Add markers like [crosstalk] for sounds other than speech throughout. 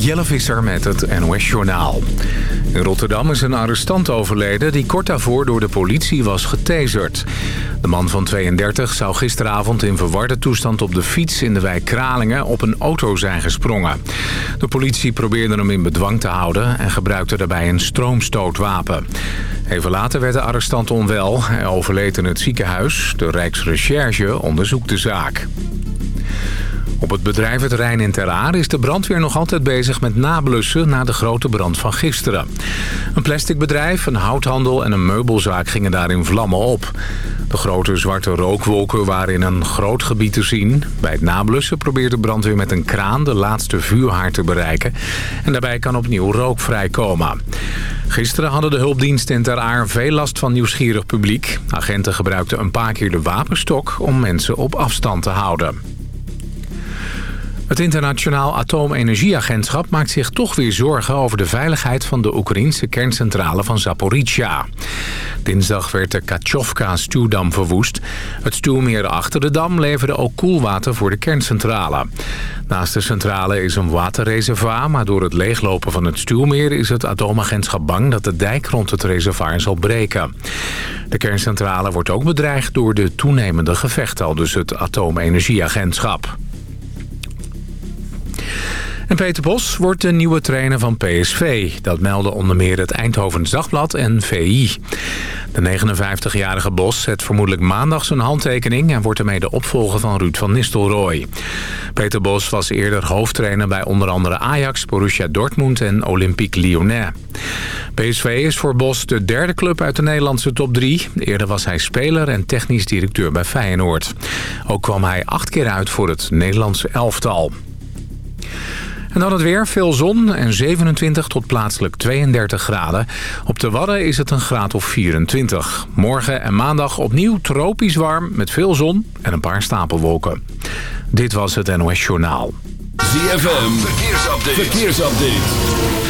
Jelle Visser met het NOS-journaal. In Rotterdam is een arrestant overleden die kort daarvoor door de politie was getaserd. De man van 32 zou gisteravond in verwarde toestand op de fiets in de wijk Kralingen op een auto zijn gesprongen. De politie probeerde hem in bedwang te houden en gebruikte daarbij een stroomstootwapen. Even later werd de arrestant onwel. Hij overleed in het ziekenhuis. De Rijksrecherche onderzoekt de zaak. Op het bedrijventerrein in Ter Aar is de brandweer nog altijd bezig met nablussen na de grote brand van gisteren. Een plastic bedrijf, een houthandel en een meubelzaak gingen daar in vlammen op. De grote zwarte rookwolken waren in een groot gebied te zien. Bij het nablussen probeert de brandweer met een kraan de laatste vuurhaard te bereiken. En daarbij kan opnieuw rook vrijkomen. Gisteren hadden de hulpdiensten in Ter Aar veel last van nieuwsgierig publiek. Agenten gebruikten een paar keer de wapenstok om mensen op afstand te houden. Het Internationaal Atoomenergieagentschap maakt zich toch weer zorgen over de veiligheid van de Oekraïnse kerncentrale van Zaporizhia. Dinsdag werd de Kachovka-stuwdam verwoest. Het stuwmeer achter de dam leverde ook koelwater voor de kerncentrale. Naast de centrale is een waterreservoir, maar door het leeglopen van het stuwmeer is het atoomagentschap bang dat de dijk rond het reservoir zal breken. De kerncentrale wordt ook bedreigd door de toenemende gevechten dus het Atoomenergieagentschap. En Peter Bos wordt de nieuwe trainer van PSV. Dat melden onder meer het Eindhovens Dagblad en VI. De 59-jarige Bos zet vermoedelijk maandag zijn handtekening... en wordt ermee de opvolger van Ruud van Nistelrooy. Peter Bos was eerder hoofdtrainer bij onder andere Ajax, Borussia Dortmund en Olympique Lyonnais. PSV is voor Bos de derde club uit de Nederlandse top 3. Eerder was hij speler en technisch directeur bij Feyenoord. Ook kwam hij acht keer uit voor het Nederlandse elftal. En dan het weer, veel zon en 27 tot plaatselijk 32 graden. Op de Wadden is het een graad of 24. Morgen en maandag opnieuw tropisch warm met veel zon en een paar stapelwolken. Dit was het NOS Journaal. ZFM, verkeersupdate. verkeersupdate.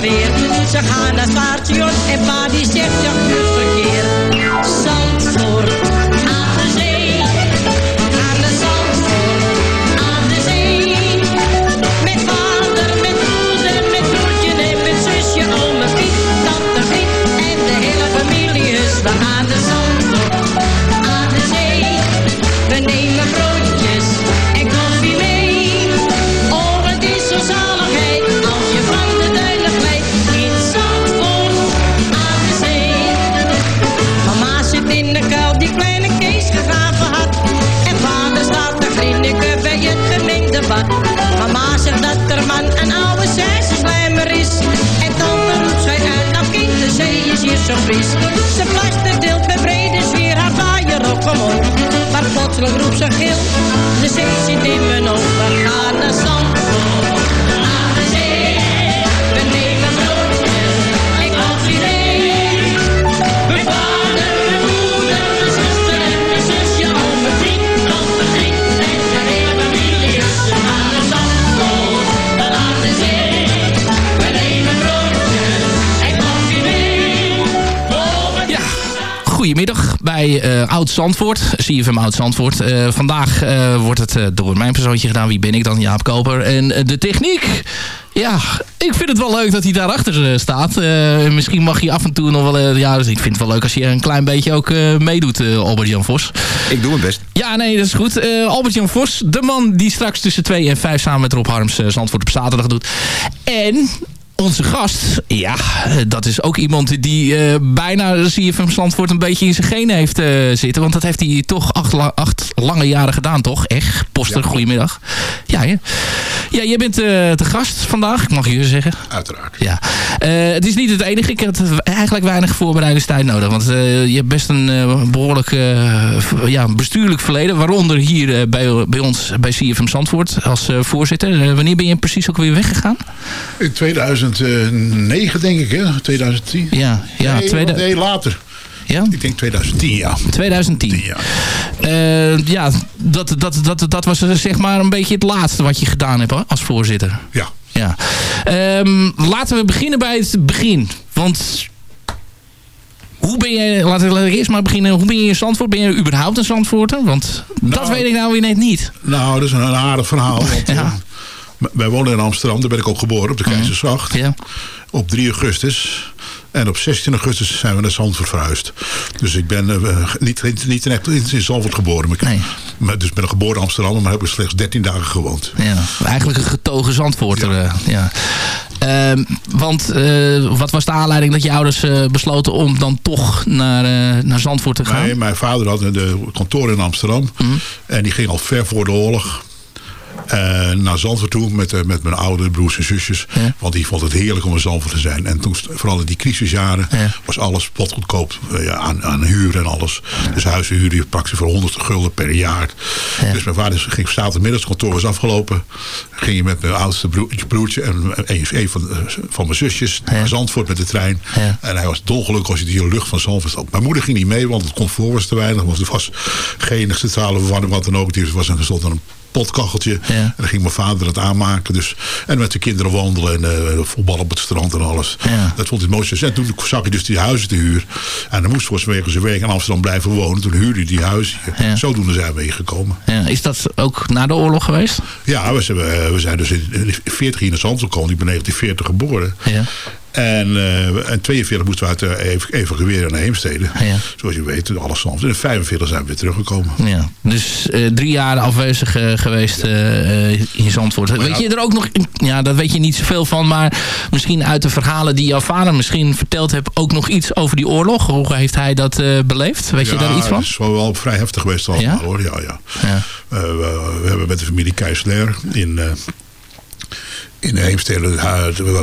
Weer. Ze gaan naar het station en pa die zegt, ja, verkeer. Zandvoort. Fris. Ze deelt met brede sfeer haar vaaier op omhoog. Maar plotseling roept ze gil, zee zit in mijn ogen. We gaan naar Zandvoort. Bij uh, Oud Zandvoort, CFM Oud Zandvoort. Uh, vandaag uh, wordt het door mijn persoontje gedaan. Wie ben ik dan? Jaap Koper. En de techniek, ja, ik vind het wel leuk dat hij daarachter staat. misschien mag hij af en toe nog wel... ja, dus ik vind het wel leuk als je een klein beetje ook meedoet, Albert-Jan Vos. Ik doe mijn best. Ja, nee, dat is goed. Albert-Jan Vos, de man die straks tussen 2 en 5 samen met Rob Harms Zandvoort op zaterdag doet. En onze gast, ja, dat is ook iemand die uh, bijna CFM Zandvoort een beetje in zijn genen heeft uh, zitten. Want dat heeft hij toch acht, la acht, lange jaren gedaan, toch? Echt, Poster, ja. goedemiddag. Ja, ja. ja jij bent uh, de gast vandaag, ik mag je zeggen. Uiteraard. Ja. het is niet het enige, ik had eigenlijk weinig voorbereidingstijd nodig. Want je hebt best een behoorlijk ja, bestuurlijk verleden. Waaronder hier bij, bij ons bij CFM Zandvoort als voorzitter. wanneer ben je precies ook weer weggegaan? In 2009 denk ik, hè? 2010? Ja, ja. Nee, tweede... nee later. Ja? Ik denk 2010, ja. 2010. 10, ja, uh, ja dat, dat, dat, dat was zeg maar een beetje het laatste wat je gedaan hebt als voorzitter. Ja. ja. Um, laten we beginnen bij het begin. Want hoe ben je, laten we eerst maar beginnen. Hoe ben je in Zandvoort? Ben je überhaupt een Zandvoorter? Want nou, dat weet ik nou weer net niet. Nou, dat is een aardig verhaal. Want, [laughs] ja. Wij wonen in Amsterdam, daar ben ik ook geboren, op de Keizersgracht. Ja. Op 3 augustus. En op 16 augustus zijn we naar Zandvoort verhuisd. Dus ik ben uh, niet, niet in, echt in Zandvoort geboren. Ik, nee. maar, dus ik ben geboren in Amsterdam, maar heb ik slechts 13 dagen gewoond. Ja, eigenlijk een getogen Zandvoorter. Ja. Ja. Uh, want uh, wat was de aanleiding dat je ouders besloten om dan toch naar, naar Zandvoort te gaan? Nee, mijn vader had een kantoor in Amsterdam. Mm -hmm. En die ging al ver voor de oorlog uh, naar Zandvoort toe met, uh, met mijn oude broers en zusjes. Ja. Want die vond het heerlijk om in Zandvoort te zijn. En toen, vooral in die crisisjaren, ja. was alles potgoedkoop uh, aan, aan huur en alles. Dus huizen huurde je praktisch voor 100 gulden per jaar. Dus mijn vader ging zaterdagmiddags, het kantoor was afgelopen. Ging je met mijn oudste broertje, broertje en een, een van, van mijn zusjes naar Zandvoort met de trein. En hij was dolgelukkig als je die lucht van Zandvoort had. Mijn moeder ging niet mee, want het comfort was te weinig. Want er was geen centrale verwarming, wat dan ook. Er was een, een potkacheltje. Ja. En dan ging mijn vader het aanmaken. Dus, en met de kinderen wandelen en uh, voetballen op het strand en alles. Ja. Dat vond hij het mooiste. En toen zag hij dus die huizen te huur. En dan moest voor vanwege zijn werk in Amsterdam blijven wonen. Toen huurde hij die huizen. Ja. Zodoende zijn we hier gekomen. Ja. Is dat ook na de oorlog geweest? Ja, we zijn, we zijn dus in 40 hier naar Zandvoort gekomen. Ik ben 1940 geboren. Ja. En, uh, en 42 moesten we uit uh, evacueren naar Heemstede. Ja. Zoals je weet, alles Zandvoort. En in 45 zijn we weer teruggekomen. Ja. Dus uh, drie jaar afwezig geweest in Zandvoort. Weet je er ook nog... Ja, dat weet je niet zoveel van. Maar misschien uit de verhalen die jouw vader misschien verteld heeft... ook nog iets over die oorlog. Hoe heeft hij dat beleefd? Weet ja, je daar iets van? het is wel, wel vrij heftig geweest allemaal ja? hoor. Ja, ja. ja. We, we, hebben met de familie Keisler in in Heemstede,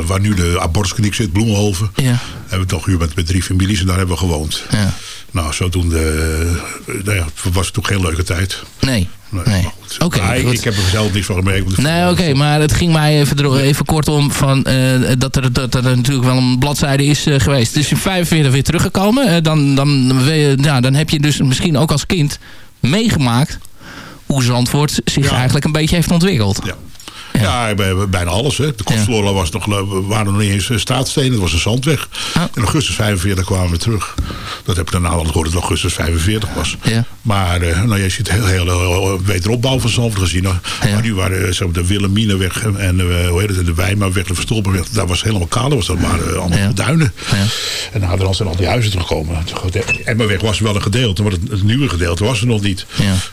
waar nu de abortuskliniek zit, Bloemenhoven. Ja. Hebben we toch hier met, met drie families en daar hebben we gewoond. Ja. Nou, zodoende nou ja, was het toch geen leuke tijd. Nee. Nee, nee. Oké, okay, ik heb er zelf niks van gemerkt. Nee, oké, okay, maar het ging mij even, even kort om van, uh, dat, er, dat er natuurlijk wel een bladzijde is uh, geweest. Dus in 45 weer teruggekomen. Uh, dan, dan, ja, dan heb je dus misschien ook als kind meegemaakt hoe Zandvoort zich Ja. eigenlijk een beetje heeft ontwikkeld. Ja. Ja, bij- bijna alles. Hè. De Kostverloren was nog, we waren nog niet eens eh, straatstenen. Het was een zandweg. Ah. In augustus 45 kwamen we terug. Dat heb ik daarna al gehoord dat het augustus 45 was. Ja. Maar eh, nou, je ziet heel, heel, heel wederopbouw van Zandvoort gezien. Maar nu waren eh, zeg maar, de Willemineweg en eh, hoe heet het, de Wijmaweg, de Verstolpenweg. Daar was helemaal kaal. Dat was dat maar eh, allemaal duinen. Ja. En naderhand zijn al die huizen teruggekomen. De Emmerweg was wel een gedeelte, maar het, het nieuwe gedeelte was er nog niet.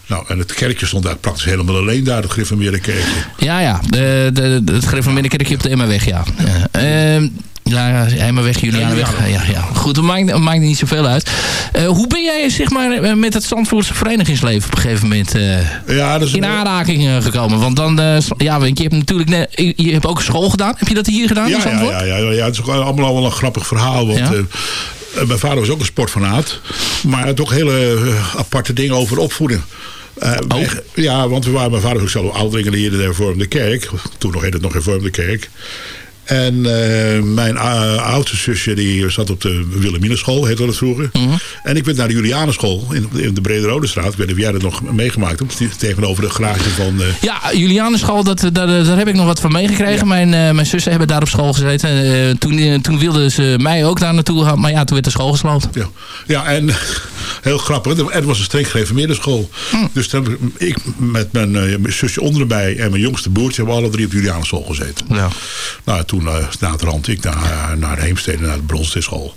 Nou, en het kerkje stond daar praktisch helemaal alleen daar, het Griffemeerde kerkje. Ja, ja. De, de, de, het gereformeerde kerkje op de Emmerweg, ja. ja. Ehm, ja, ja, Emmerweg, Julianenweg. Ja, Ja, ja. Goed, dat maakt, dat maakt niet zoveel uit. Eh, hoe ben jij zeg maar, eh, met het Zandvoortse verenigingsleven op een gegeven moment eh, Ja, dat is in aanraking gekomen? Want dan, eh, ja, want je hebt natuurlijk net, je- hebt ook school gedaan. Heb je dat hier gedaan Ja, ja, Zandvoort? ja, ja, ja, het is ook allemaal wel een grappig verhaal. Want Ja? mijn vader was ook een sportfanaat. Maar hij had ook hele aparte dingen over opvoeding. Eh, Oh. Ja, want we waren, mijn vader was ook zelf oudringen in de hervormde kerk. Toen nog heette het nog hervormde kerk. En eh, mijn uh, oudste zusje die zat op de Wilhelminenschool, heette dat vroeger. Mhm. En ik werd naar de Julianenschool in, in de Brede Rode Straat. Ik weet niet of jij dat nog meegemaakt hebt. Tegenover de garage van... eh, Ja, Julianenschool, dat, dat, daar heb ik nog wat van meegekregen. Mijn, eh, mijn zussen hebben daar op school gezeten. Eh, toen, eh, toen wilden ze mij ook daar naartoe gaan. Maar ja, toen werd de school gesloopt. Ja, ja en Heel grappig. Het was een streng gereformeerde school. Dus dan heb ik met mijn, eh, mijn zusje onder erbij en mijn jongste broertje hebben alle drie op Julianus school gezeten. Ja. Nou, toen uh, na het rand ik naar, naar Heemstede, naar de Bronsteerschool.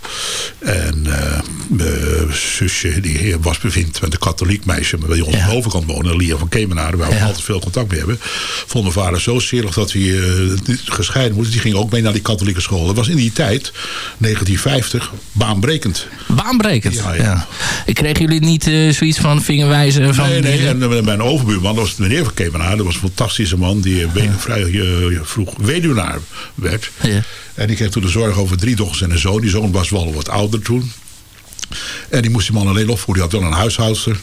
En uh, mijn zusje, die was bevindt met een katholiek meisje, maar bij ons Ja. aan de overkant wonen, Lia van Kemenaren, waar we Ja. altijd veel contact mee hebben. Vond mijn vader zo zielig dat hij eh, gescheiden moest. Die ging ook mee naar die katholieke school. Dat was in die tijd, 1950, baanbrekend. Baanbrekend. Ja, Ja, ja. Ik kreeg jullie niet eh, zoiets van vingerwijzen van... Nee, nee. En eh, mijn overbuurman, dat was meneer van Kemenaar. Dat was een fantastische man die eh, vrij eh, vroeg weduwnaar werd. Ja. En die kreeg toen de zorg over drie dochters en een zoon. Die zoon was wel wat ouder toen. En die moest die man alleen opvoeden. Die had wel een huishoudster.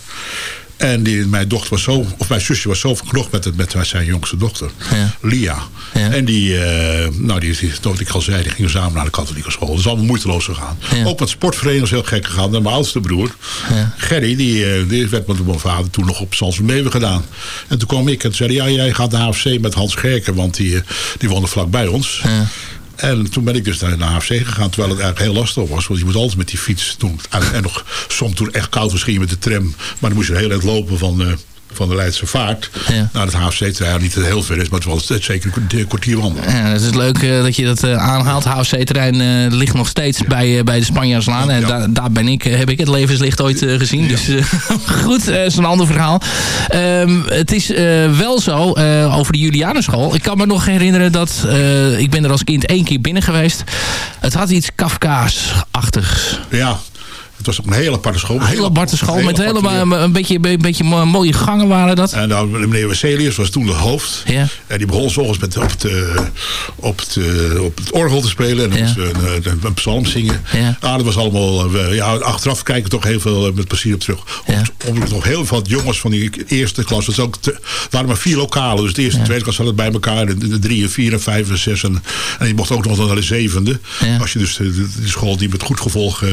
En die, mijn dochter was zo, of mijn zusje was zo verknocht met, het, met zijn jongste dochter, Ja. Lia. Ja. En die, eh, nou, die, die, wat ik al zei, die gingen samen naar de katholieke school. Dat is allemaal moeiteloos gegaan. Ja. Ook met sportvereniging is heel gek gegaan. En mijn oudste broer. Gerry, die, eh, die werd met mijn vader toen nog op Salsmeeuwen gedaan. En toen kwam ik en toen zei ja, jij gaat naar HFC met Hans Gerken, want die, eh, die woonde vlak bij ons. En toen ben ik dus naar de HFC gegaan, terwijl het eigenlijk heel lastig was. Want je moet altijd met die fiets doen. En, nog soms toen echt koud was, ging je met de tram. Maar dan moest je hele tijd lopen van, eh, van de Leidse Vaart Ja. naar het HFC-terrein. Niet dat het heel ver is, maar het was zeker een kwartier wandelen. Ja, het is leuk eh, dat je dat eh, aanhaalt. HFC-terrein eh, ligt nog steeds bij, bij de Spanjaarslaan. En Ja. daar, daar ben ik, heb ik het levenslicht ooit gezien. Dus [laughs] goed, dat is een ander verhaal. Ehm, het is wel zo, over de Julianenschool. Ik kan me nog herinneren dat... ik ben er als kind één keer binnen geweest. Het had iets Kafkaas-achtigs. Ja, het was ook een hele aparte school. Een hele aparte school met aparte leer- een beetje, een beetje mo- mooie gangen waren dat. En nou, meneer Wesselius was toen de hoofd. Ja. En die begon s'ochtends met op het, eh, op, het, eh, op het orgel te spelen. En dan Ja. een, een, een psalm zingen. Ja. Ah, dat was allemaal... eh, ja, achteraf kijken we toch heel veel eh, met plezier op terug. Ja. Nog heel veel jongens van die eerste klas... Ook te, er waren maar vier lokalen. Dus de eerste en tweede klas hadden het bij elkaar. De, de drie en vier en vijf en zes. En, en je mocht ook nog naar de zevende. Als je dus de, de, de school die met goed gevolg eh,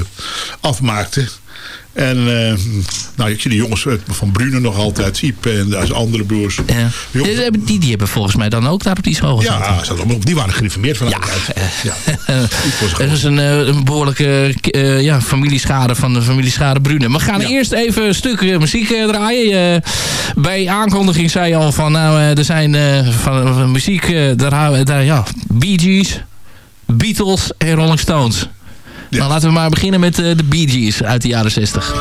En eh, nou, ik zie de jongens eh, van Brune nog altijd. Iep en zijn andere broers. Ja. Die jongens- Die, die, die hebben volgens mij dan ook daar op die school gezeten. ja, allemaal- die waren gereformeerd vanuit. Ja. [laughs] Er gewoon- is een, eh, een behoorlijke eh, ja, familieschade van de familieschade Brune. We gaan Ja. eerst even een stuk eh, muziek eh, draaien. Eh, bij aankondiging zei je al van, nou, eh, er zijn eh, van, muziek, eh, daar, daar, ja, Bee Gees, Beatles en Rolling Stones. Ja. Nou, laten we maar beginnen met eh, de Bee Gees uit de jaren 60.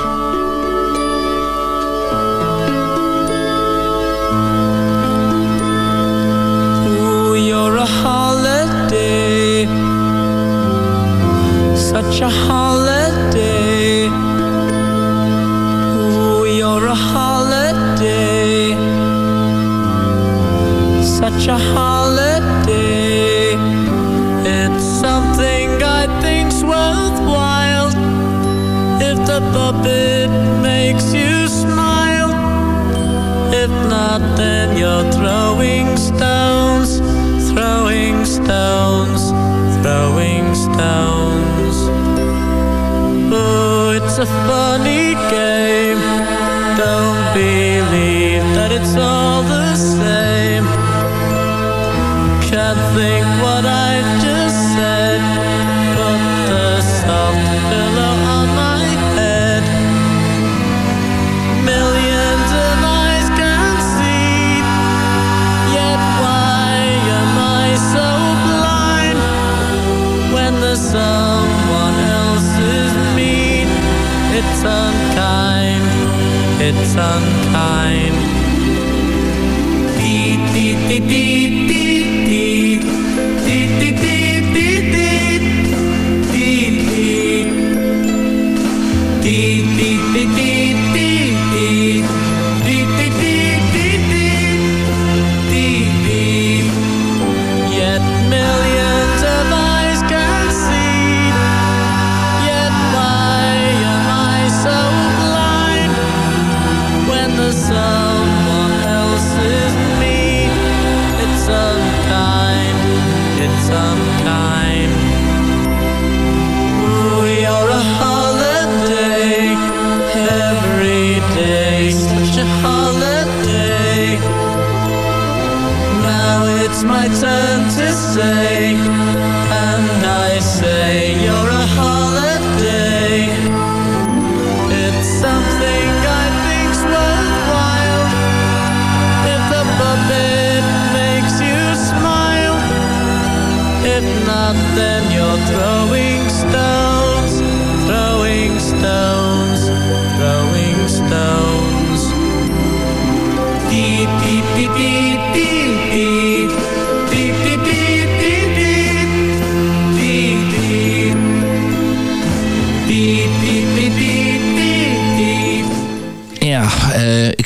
Ooh, you're a holiday, such a holiday. Ooh, you're a holiday, such a holiday. Not, then you're throwing stones, throwing stones, throwing stones. Oh, it's a funny Chloe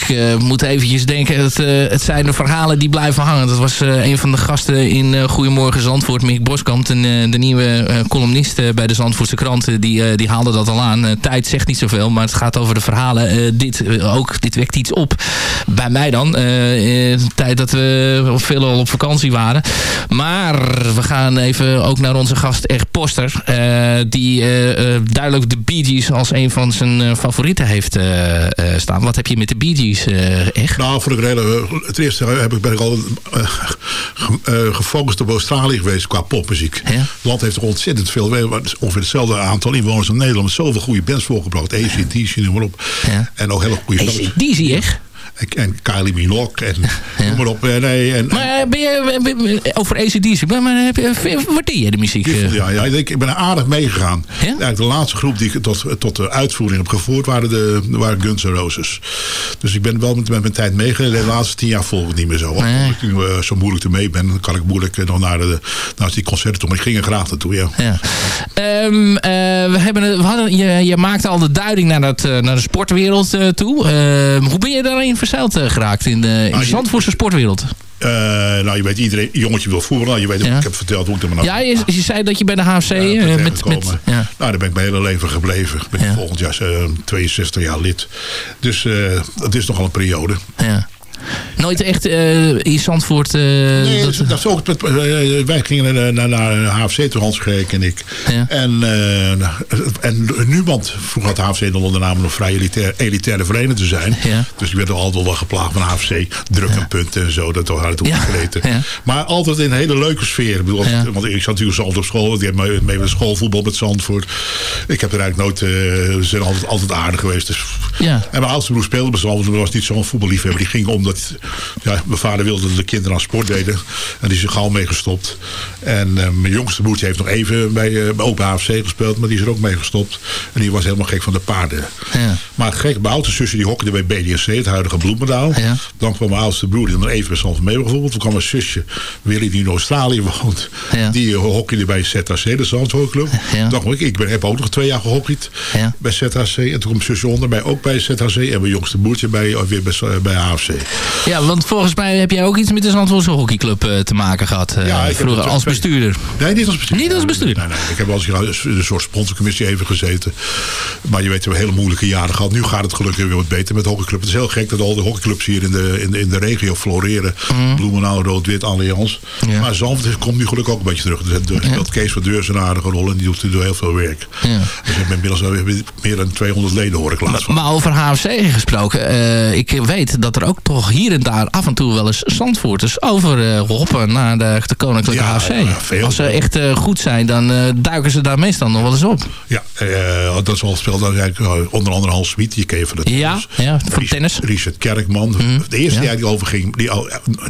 ik eh, moet eventjes denken. Het, eh, het zijn de verhalen die blijven hangen. Dat was eh, een van de gasten in Goedemorgen Zandvoort, Mick Boskamp. De nieuwe columnist bij de Zandvoortse krant. die, die haalde dat al aan. Tijd zegt niet zoveel, maar het gaat over de verhalen. Dit, ook, dit wekt iets op. Bij mij dan. tijd dat we veel al op vakantie waren. Maar we gaan even ook naar onze gast Eg Poster. die duidelijk de Bee Gees als een van zijn favorieten heeft staan. Wat heb je met de Bee Gees, eh, Eg? Nou, voor de hele, het eerste heb ik, ben ik al eh, ge- eh, gefocust op Australië geweest qua popmuziek. Ja. Het land heeft toch ontzettend veel, ongeveer hetzelfde aantal inwoners als Nederland. Zoveel goede bands voorgebracht. ACDC, noem maar op. Ja. En ook hele goede zie Eg? En, Kylie Minogue en [laughs] noem maar op. En, nee, en, Maar eh, ben je, ben- over ACDC, maar, heb je, waardeer je de muziek? eh? ja, ja, ik, ik ben er aardig meegegaan. Ja? Eigenlijk de laatste groep die ik tot, tot de uitvoering heb gevoerd waren, de, waren Guns N' Roses. Dus ik ben wel met, met mijn tijd meegegaan. De laatste tien jaar volg ik niet meer zo. Want Nee. Omdat ik nu eh, zo moeilijk ermee ben, dan kan ik moeilijk eh, nog naar, de, naar die concerten toe. Maar ik ging er graag naartoe, ja. Ja. Ehm, eh, we hebben, het- we hadden, je, je maakte al de duiding naar, dat, eh, naar de sportwereld eh, toe. Ehm, hoe ben je daarin verzeild eh, geraakt in de, in de Nou, Zandvoortse sportwereld? Eh, nou, je weet, iedereen, jongetje wil voetballen. Nou, je weet, Ja. ik heb verteld hoe ik er maar Ja, je, je zei dat je bij de HFC Ja, ben met, met, ja. Nou, daar ben ik mijn hele leven gebleven. Ik ben volgend jaar eh, 62 jaar lid. Dus het is nogal een periode. ja. Nooit echt eh, in Zandvoort... eh, Nee, dat- dat, dat is ook, het- eh, wij gingen naar, naar, HFC toe, Hans Geek en ik. Ja. En, en nu, want vroeger had HFC dan onder name nog vrij elitair, elitaire vereniging te zijn. Ja. Dus ik werd er altijd wel geplaagd van HFC. Druk en punten en zo, dat hadden toen Ja. Maar altijd in een hele leuke sfeer. Ik bedoel. Want ik zat natuurlijk altijd op school. Die hebben mee, mee met schoolvoetbal met Zandvoort. Ik heb er eigenlijk nooit... ze zijn altijd, altijd aardig geweest. Dus. Ja. En mijn oudste broer speelde bij Zandvoort. maar was niet zo'n voetballiefhebber. Die ging omdat... Ja, mijn vader wilde dat de kinderen aan sport deden. En die is er gauw mee gestopt. En eh, mijn jongste broertje heeft nog even bij, eh, ook bij AFC gespeeld. Maar die is er ook mee gestopt. En die was helemaal gek van de paarden. Ja. Maar gek, mijn oudste zusje die hockeyde bij BDSC, het huidige Bloemendaal. Ja. Dan kwam mijn oudste broer, die dan even bij mee bijvoorbeeld. Toen kwam mijn zusje, Willy, die in Australië woont. Ja. Die uh, hockeyde bij ZHC, de Zandvoortclub. Ja. Dan kwam ik, ik ben, heb ook nog twee jaar gehockeyd bij ZHC. En toen kwam mijn zusje onder mij ook bij ZHC. En mijn jongste broertje bij, uh, weer bij, uh, bij AFC. ja, want volgens mij heb jij ook iets met de Zandvoortse hockeyclub eh, te maken gehad. eh, Ja, ik vroeger als bestuurder. Nee, niet als bestuurder. Niet als bestuurder? Nee, nee, nee. Ik heb wel eens in een soort sponsorcommissie even gezeten. Maar je weet, we hebben hele moeilijke jaren gehad. Nu gaat het gelukkig weer wat beter met de hockeyclub. Het is heel gek dat al de hockeyclubs hier in de, in de, in de regio floreren. Bloemendaal, Rood-Wit, Allianz. Ja. Maar Zandvoort komt nu gelukkig ook een beetje terug. Dus de, dat Kees van Deurs een aardige rol en die doet, die doet heel veel werk. Ja. Dus we hebben inmiddels meer dan 200 leden hoor ik laatst. van. Maar over HFC gesproken, eh, ik weet dat er ook toch hier en daar af en toe wel eens Zandvoorters over eh, hoppen naar de, de Koninklijke Ja, HFC. veel. Als ze echt eh, goed zijn, dan duiken ze daar meestal nog wel eens op. Ja, dat is wel eigenlijk onder andere Hans Smit, ken je van de Ja, tennis. ja, van Ries- tennis. Mhm. Richard Kerkman. De eerste ja. die overging, die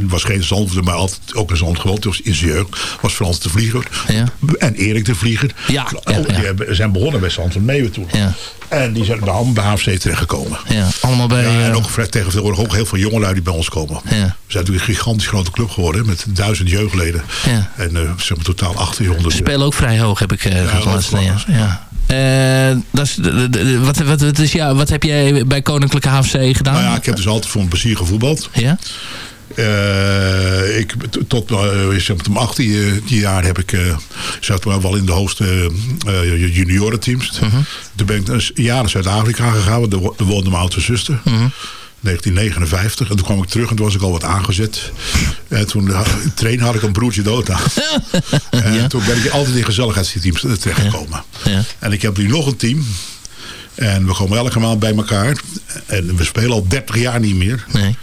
was geen Zandvoort, maar altijd ook een was in zijn jeugd, was Frans de Vlieger. Ja. En Erik de Vlieger. Ja, Oh. Die zijn begonnen bij Zandvoort Meeuwen toen. Ja. En die zijn bij, bij HFC terechtgekomen. Ja, allemaal bij... Ja, en eh, ook vrij- tegenwoordig ook heel veel jongelui die bij ons komen. Ja. We zijn natuurlijk een gigantisch grote club geworden. Met duizend jeugdleden. Ja. En eh, zeg maar totaal 1800. Ze spelen ook vrij hoog, heb ik uh, dat klopt. Ja. Eh, dat is, de- de- de- wat, wat, wat, is, ja, wat heb jij bij Koninklijke HFC gedaan? Nou ja, ik heb dus altijd voor een plezier gevoetbald. Ja? Eh, ik, tot uh, zeg maar, mijn 18 jaar heb ik, uh, zat wel in de hoogste juniorenteams. Mhm. Toen ben ik een jaar naar Zuid-Afrika gegaan, want daar wo- daar woonde mijn oudste zuster. Mhm. 1959. En toen kwam ik terug en toen was ik al wat aangezet. En toen train had ik een broertje dood aan. [laughs] en Ja. toen ben ik altijd in gezelligheidsteams terechtgekomen. Ja. En ik heb nu nog een team. En we komen elke maand bij elkaar. En we spelen al 30 jaar niet meer. Nee.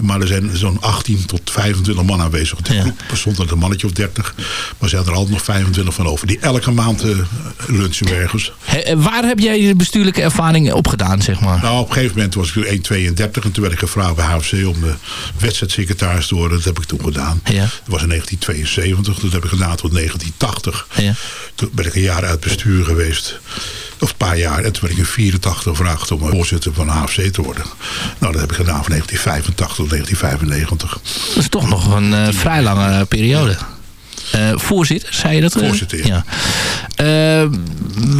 Maar er zijn zo'n 18 tot 25 man aanwezig. De Ja. groep bestond uit een mannetje of 30. Maar zijn er altijd nog 25 van over. Die elke maand eh, lunchen ergens. He- eh, waar heb jij je bestuurlijke ervaring opgedaan, zeg maar? Nou, op een gegeven moment was ik 1,32 en toen werd ik gevraagd bij HFC om de wedstrijdsecretaris te worden. Dat heb ik toen gedaan. Ja. Dat was in 1972, dat heb ik gedaan tot 1980. Ja. Toen ben ik een jaar uit bestuur geweest. Of een paar jaar. En toen werd ik in 84 gevraagd om voorzitter van HFC te worden. Nou, dat heb ik gedaan van 1985 tot 1995. Dat is toch nog een eh, vrij lange periode. Eh, voorzitter, zei je dat? eh? Voorzitter, ja. Eh,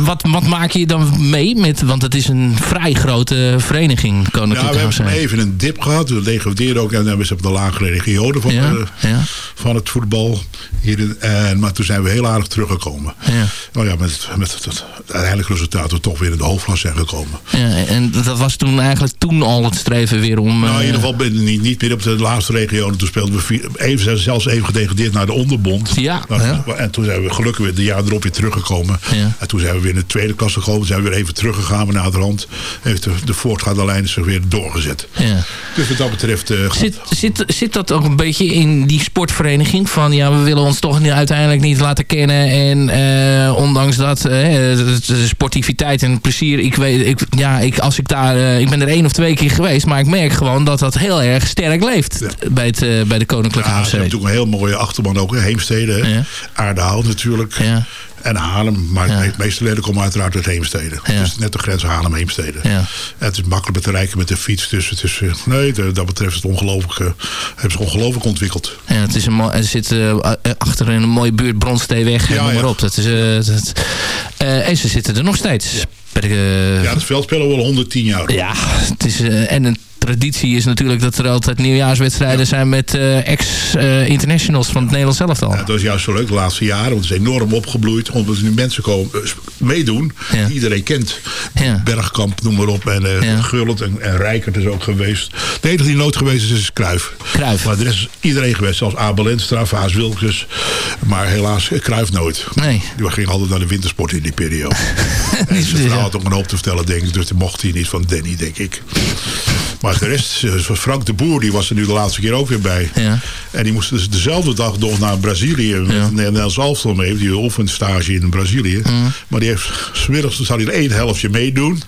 wat, wat maak je dan mee met, want het is een vrij grote vereniging, Ja, Koninklijke we hebben even een dip gehad. We degradeerden ook. En we hebben de lagere regionen van, Ja, eh, ja. van het voetbal. Hier en, maar toen zijn we heel aardig teruggekomen. Ja. Nou ja, met, met het, uiteindelijke resultaat we toch weer in de hoofdklasse zijn gekomen. Ja, en dat was toen eigenlijk toen al het streven weer om... Nou, in eh, ieder geval ben ik niet, niet meer op de laatste regionen. Toen speelden we vier, even, zijn zelfs even gedegradeerd naar de onderbond. Ja, Nou, ja. En toen zijn we gelukkig weer de jaar erop weer teruggekomen. Ja. En toen zijn we weer in de tweede klasse gekomen. Zijn we weer even teruggegaan. Maar na de hand heeft de, de voortgaande lijn zich weer doorgezet. ja. Dus wat dat betreft... eh, Zit, zit, zit dat ook een beetje in die sportvereniging? Van ja, we willen ons toch niet- uiteindelijk niet laten kennen. En eh, ondanks dat eh, de, sportiviteit en plezier. Ik weet, ik, ja, ik, als ik daar, ik ben er één of twee keer geweest. Maar ik merk gewoon dat dat heel erg sterk leeft. bij, het, bij de Koninklijke Ja, ze hebben natuurlijk een heel mooie achterban ook. hè. Heemstede, hè. Ja. Natuurlijk. Ja. En Haarlem. Maar Ja. de meeste leden komen uiteraard uit Heemstede. Ja. Het is net de grens Haarlem-Heemstede. Ja. Het is makkelijk te bereiken met de fiets. Dus het is, nee, dat betreft het ongelooflijk, eh, hebben ze ongelooflijk ontwikkeld. Ja, het is een er zit eh, achter in een mooie buurt Bronsteeweg. Ja, Ja, noem maar ja. op. Dat is, eh, dat, eh, en ze zitten er nog steeds. Eh, Ja, het veld spelen we al 110 jaar. Ja, het is, en een traditie is natuurlijk dat er altijd nieuwjaarswedstrijden zijn met eh, ex-internationals van het Nederlands elftal. Ja, dat is juist zo leuk de laatste jaren. Want het is enorm opgebloeid. Omdat er nu mensen komen, eh, meedoen Ja. die iedereen kent. Ja. Bergkamp, noem maar op. En eh Ja. Gullit en, en Rijkert is ook geweest. De enige die nooit geweest is, is. Cruijff. Maar er is iedereen geweest. Zelfs Abel Enstra, Vaas Wilkes. Maar helaas eh, Cruijff nooit. Nee. Die ging altijd naar de wintersport in die periode. [laughs] en zijn vrouw had ook een hoop te vertellen, denk ik. Dus dat mocht hij niet van Danny, denk ik. Maar de rest, zoals Frank de Boer, die was er nu de laatste keer ook weer bij. Ja. En die moest dus dezelfde dag nog naar Brazilië met Ja. Nederlands elftal mee. Die oefenstage in Brazilië. Maar die heeft, smiddags zou hij er één helftje meedoen.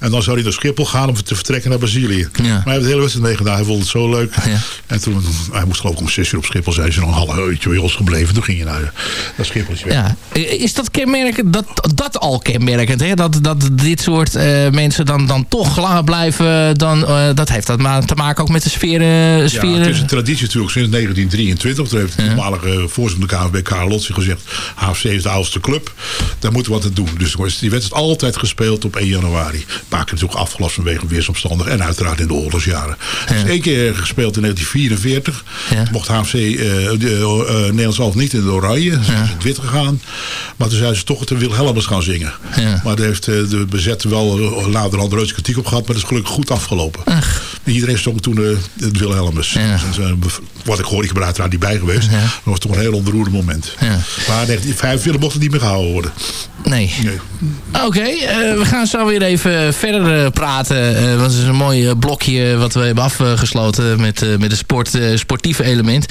En dan zou hij naar Schiphol gaan om te vertrekken naar Brazilië. Ja. Maar hij heeft de hele wedstrijd meegedaan. Hij vond het zo leuk. Ja. En toen, hij moest geloof ik om zes uur op Schiphol zijn. Is nog een half uurtje bij ons gebleven. Toen ging je naar, naar Schiphol. Ja. Is dat kenmerkend, dat, dat al kenmerkend, hè? Dat, dat dit soort eh, mensen dan, dan toch langer blijven, dan, eh, dat heeft dat maar te maken ook met de sfeer. Ja, het is een traditie natuurlijk sinds 1923. Toen heeft de toenmalige voorzitter van de KNVB, Karel Lotzi, gezegd... HFC is de oudste club, daar moeten we wat aan doen. Dus die wedstrijd is altijd gespeeld op 1 januari. Een paar keer natuurlijk afgelast vanwege weersomstandigheden. En uiteraard in de oorlogsjaren. Het is één keer gespeeld in 1944. Ja. Toen mocht HFC eh de, eh, Nederlands zelf niet in de oranje. Ze zijn in het wit gegaan. Maar toen zijn ze toch de Wilhelmus gaan zingen. Maar daar heeft eh, de bezette wel later al reuze kritiek op gehad. Maar dat is gelukkig goed afgelopen. Iedereen zong toen eh, het Wilhelmus. Ja. Dus, eh, wat ik hoor, ik ben uiteraard niet bij geweest. Ja. Dat was toch een heel ontroerend moment. Ja. Maar 1945 mocht het niet meer gehouden worden. Nee. Nee. Oké, eh, we gaan zo weer even verder praten. Eh, want het is een mooi blokje wat we hebben afgesloten met, met het sport, sportieve element.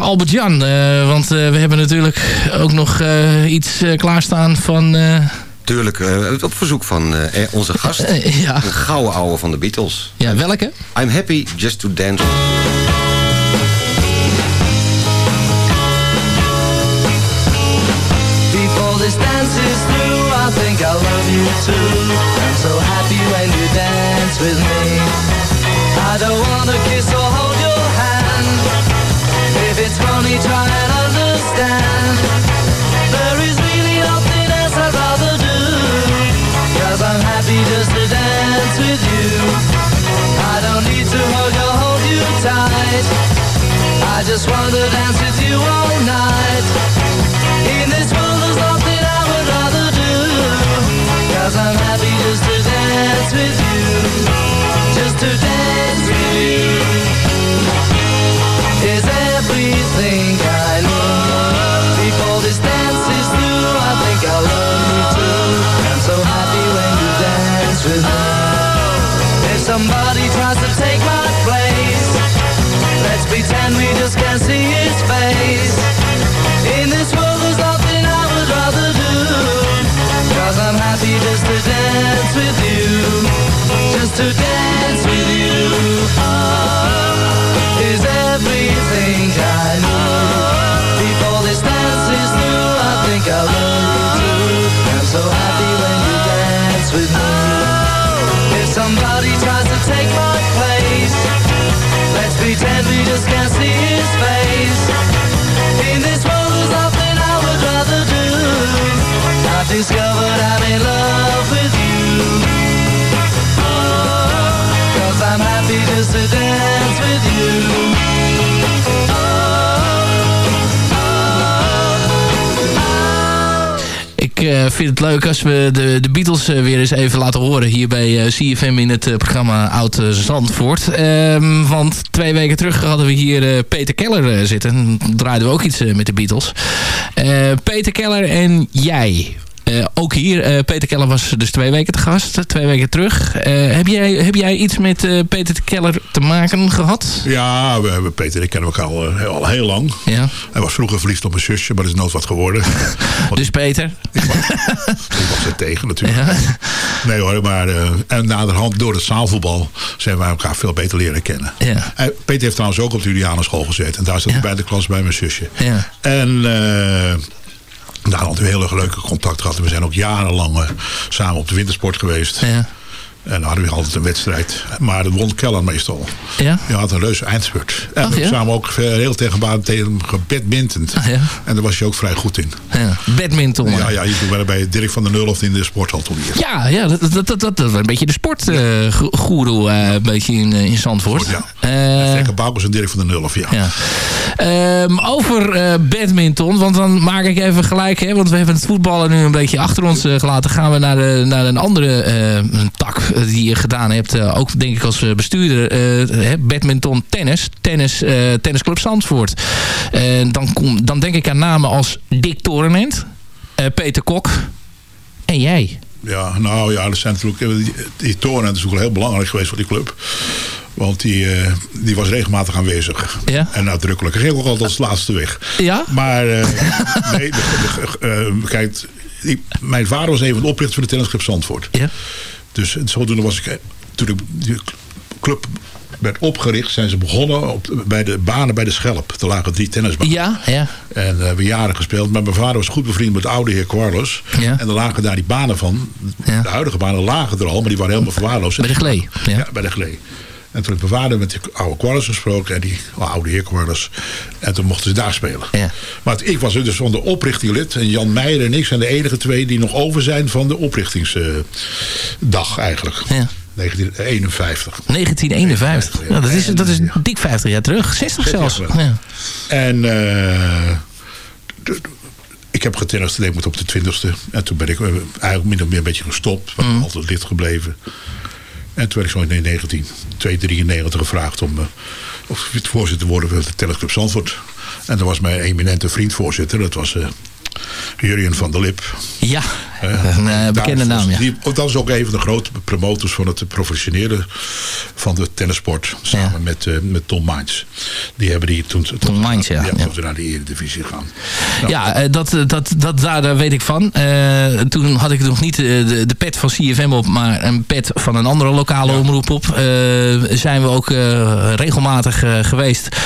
Albert-Jan, want we hebben natuurlijk ook nog iets klaarstaan van... Tuurlijk, eh, op verzoek van eh, onze gast. [laughs] ja. Een gouden ouwe van de Beatles. ja, welke? I'm happy just to dance. Before this dance is through, I think I love you too. I'm so happy when you dance with me. I don't wanna kiss or hold your hand. If it's funny, try and understand. Tight. I just wanna dance with you all night. In this world there's nothing I would rather do. Cause I'm happy just to dance with you. Just to dance with you. Is everything I need Before this dance is through I think I love you too. I'm so happy when you dance with me. If somebody and we just can't see his face. Vind het leuk als we de, de Beatles eh, weer eens even laten horen hier bij eh, CFM in het eh, programma Oud eh, Zandvoort. Ehm, want twee weken terug hadden we hier eh, Peter Keller eh, zitten. Dan draaiden we ook iets eh, met de Beatles. Eh, Peter Keller en jij. Eh, ook hier, eh, Peter Keller was dus twee weken te gast, twee weken terug. Eh, heb, jij, heb jij iets met Peter Keller te maken gehad? Ja, we hebben Peter ik kennen elkaar al, al heel lang. Ja. Hij was vroeger verliefd op mijn zusje, maar dat is nooit wat geworden. [laughs] Dus Peter? ik was er tegen natuurlijk. Nee hoor, maar uh, en naderhand door het zaalvoetbal zijn wij elkaar veel beter leren kennen. Ja. Peter heeft trouwens ook op de Julianenschool gezeten. En daar zat hij bij de klas bij mijn zusje. Ja. En daar hadden we heel erg leuke contact gehad. We zijn ook jarenlang eh, samen op de wintersport geweest. Ja. En dan hadden we altijd een wedstrijd. Maar dat won Keller meestal. Ja? Je had een reuze eindspurt. En we ja? samen ook veel- heel tegen baan tegen hem gebadmintend. Ah, ja? En daar was je ook vrij goed in. Ja. Badminton. Ja, ja, je doet wel bij Dirk van der Nulhoff in de sporthal toen hier. Ja, ja dat, dat, dat, dat, was een beetje de sportgoeroe eh een beetje in, eh, in Zandvoort. Ja. Eh, Boukers en Dirk van der Nulhoff, ja. ja. Ehm, over eh, badminton, want dan maak ik even gelijk, hè, want we hebben het voetballen nu een beetje achter ons eh, gelaten. Gaan we naar, de, naar een andere eh, tak eh, die je gedaan hebt, eh, ook denk ik als eh, bestuurder. eh, badminton, tennis, tennis eh, tennisclub Zandvoort. Dan, kom, dan denk ik aan namen als Dick Torenent, eh, Peter Kok en jij. Ja, nou ja, dat zijn eh, die, die is natuurlijk wel heel belangrijk geweest voor die club. Want die, eh, die was regelmatig aanwezig. Ja. En uitdrukkelijk. Hij ging ook altijd als laatste weg. Ja? Maar, eh, [laughs] nee, de, de- eh, kijk, mijn vader was een van de oprichters van de tennisclub Zandvoort. Ja. Dus zodoende was ik, toen ik die club werd opgericht, zijn ze begonnen op, bij de banen bij de Schelp. Er lagen drie tennisbanen. Ja, ja. En we hebben jaren gespeeld. Maar mijn vader was goed bevriend met de oude heer Quarles. Ja. En er lagen daar die banen van. Ja. De huidige banen lagen er al, maar die waren helemaal verwaarloosd. Bij de Glee, ja. Ja, bij de Glee. En toen ik vader met die oude Quarles gesproken. En die oude heer Quarles. En toen mochten ze daar spelen. Ja. Maar ik was dus van de oprichting lid. En Jan Meijer en ik zijn de enige twee die nog over zijn van de oprichtingsdag eigenlijk. Ja. 1951. 1951. Ja, Ja, dat, is, dat is dik 50 jaar terug. 60 jaar zelfs. Ja. En eh, ik heb getennist denk ik op de twintigste. En toen ben ik eh, eigenlijk min of meer een beetje gestopt. Ben altijd lid gebleven. En toen werd ik zo in 1993 gevraagd om uh, of het voorzitter te worden van de tennisclub Zandvoort. En daar was mijn eminente vriend voorzitter. Dat was Jurien van der Lip. Ja, een uh, bekende naam. Ja. Die, dat is ook een van de grote promotors van het professionele van de tennissport. Samen ja. met, uh, met Tom Mines. Die hebben die toen, Tom Mines, ja. ja, ja. naar de Eredivisie gaan. Nou. Ja, uh, dat, dat, dat, daar, daar weet ik van. Uh, toen had ik nog niet de, de pet van CFM op, maar een pet van een andere lokale omroep op. Zijn we ook regelmatig geweest.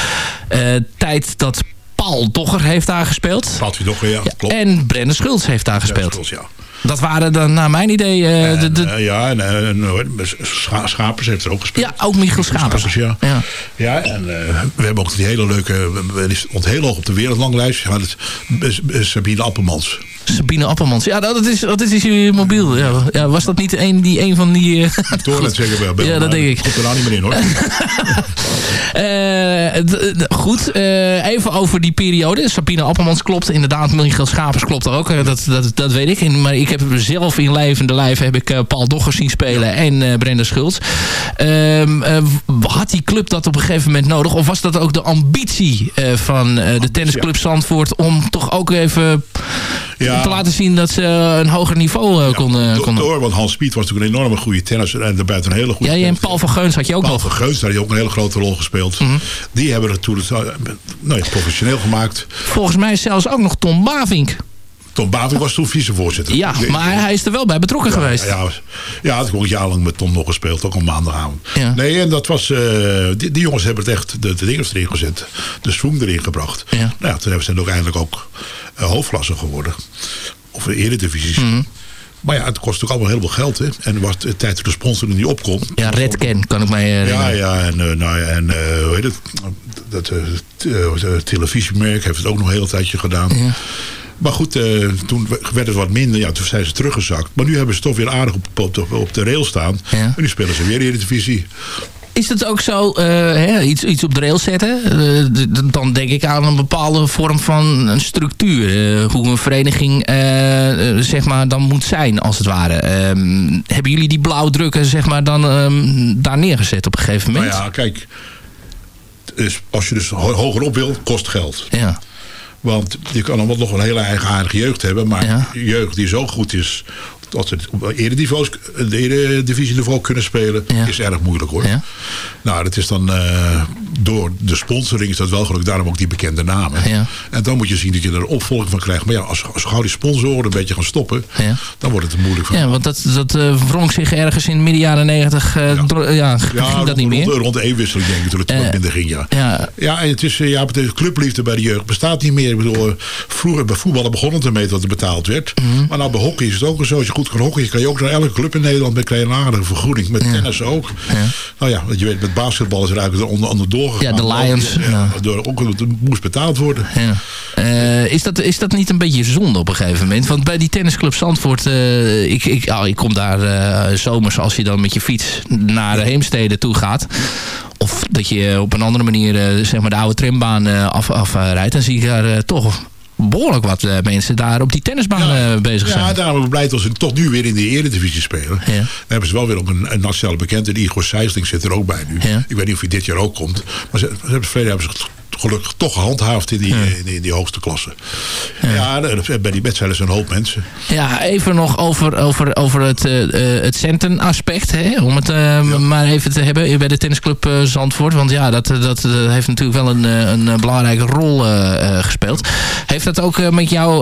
tijd dat Paul Dogger heeft daar gespeeld. Dogger, ja, klopt. En Brendan Schultz heeft daar gespeeld. Schultz, ja. Dat waren dan naar mijn idee... Uh, en, de, de... Uh, ja, en, en Scha Schapers heeft er ook gespeeld. Ja, ook Michiel Schapers. Schapers ja. ja. ja. en uh, we hebben ook die hele leuke... We stond heel hoog op de wereldlanglijst. Ja, dat, Sabine Appelmans. Sabine Appelmans. Ja, dat is, dat is je mobiel. Ja, ja, was dat niet een, die, een van die... Uh... Toren zeker wel. Ja, dat denk ik. Komt er nou niet meer in hoor. [laughs] uh, goed, uh, even over die periode. Sabine Appelmans klopt. Inderdaad, Michiel Schapers klopt ook. Dat, dat, dat weet ik. En, maar ik heb zelf in levende lijf heb ik Paul Dogger zien spelen. En Brenda Schultz. had die club dat op een gegeven moment nodig? Of was dat ook de ambitie van de tennisclub Zandvoort... om toch ook even ja. te laten zien dat ze een hoger niveau ja, konden... Door, door, want Hans Piet was natuurlijk een enorme goede tennisser. En daarbuiten een hele goede... Ja, en Paul van Geuns had je ook Paul nog. Paul van Geuns, daar had je ook een hele grote rol gespeeld. Mm -hmm. Die hebben het toen nou, professioneel gemaakt. Volgens mij zelfs ook nog Tom Bavink. Tom Bavink was toen vicevoorzitter. Ja, maar hij is er wel bij betrokken ja, geweest. Ja, ja, ik ook jarenlang met Tom nog gespeeld. Ook op maandagavond. Ja. Nee, en dat was... Uh, die, die, jongens hebben het echt de, de dingen erin gezet. De swing erin gebracht. Ja. Nou ja, toen hebben ze uiteindelijk ook uh, hoofdklasse geworden. Of eredivisies. Mm -hmm. Maar ja, het kost natuurlijk allemaal heel veel geld. Hè? En was de tijd dat de sponsor er niet opkomt. Ja, Redken kan ik mij herinneren. Ja, ja. En, uh, nou ja, en uh, hoe heet het? Dat uh, televisiemerk heeft het ook nog een heel tijdje gedaan. Ja. Maar goed, uh, toen werd het wat minder. Ja, toen zijn ze teruggezakt. Maar nu hebben ze toch weer aardig op, op, de, op de rail staan. Ja. En nu spelen ze weer in de divisie. is het ook zo, eh, hè, iets, iets op de rail zetten? eh, dan denk ik aan een bepaalde vorm van een structuur. eh, hoe een vereniging eh, eh, zeg maar dan moet zijn, als het ware. Ehm, hebben jullie die blauwdrukken zeg maar, dan ehm, daar neergezet op een gegeven Nou moment? ja, kijk. Dus als je dus ho- hoger op wil, kost geld. ja. Want je kan allemaal nog een hele eigenaardige jeugd hebben. Maar Ja. jeugd die zo goed is dat ze op eredivisie, de eredivisieniveau kunnen spelen, Ja. is erg moeilijk hoor. Ja. Nou, dat is dan eh, door de sponsoring is dat wel gelukkig. Daarom ook die bekende namen. Ja. En dan moet je zien dat je er een opvolging van krijgt. Maar ja, als, als gauw die sponsoren een beetje gaan stoppen, dan wordt het moeilijk. Van. Ja, want dat, dat eh wrong zich ergens in midden jaren negentig. eh, Ja. ging dat rond, niet meer? Rond, rond de eenwisseling denk ik dat het wat minder ging, ja. Ja, Ja, en het is, ja, de clubliefde bij de jeugd bestaat niet meer. Ik bedoel, vroeger bij voetballen begon het ermee dat er betaald werd. Mhm. Maar nou bij hockey is het ook zo. Als je goed kan kan je ook naar elke club in Nederland met een aardige vergoeding. Met tennis ook. Nou ja, want je weet, met basketbal is er eigenlijk onder, onder doorgegaan. Ja, de Lions. Door, ook, het moest betaald worden. Ja. Eh, is, dat, is dat niet een beetje zonde op een gegeven moment? Want bij die tennisclub Zandvoort... eh, ik, ik, oh, ik kom daar eh, zomers als je dan met je fiets naar de Heemstede toe gaat. Of dat je op een andere manier zeg maar de oude trambaan eh, af, afrijdt. dan zie ik daar toch behoorlijk wat eh, mensen daar op die tennisbaan eh, bezig zijn. Ja, daarom ben ik blij dat ze toch nu weer in de eredivisie spelen. Ja. Dan hebben ze wel weer ook een, een nationale bekende. Die Igor Sijsling zit er ook bij nu. Ja. Ik weet niet of hij dit jaar ook komt. Maar ze, ze hebben, verleden hebben ze gelukkig toch gehandhaafd in die, in die, in die hoogste klasse. Ja, bij die wedstrijden zijn een hoop mensen. Ja, even nog over, over, over het, eh, het centenaspect. Hè? Om het eh, maar even te hebben bij de tennisclub Zandvoort. Want ja, dat, dat, heeft natuurlijk wel een, een belangrijke rol gespeeld. Heeft dat ook met jouw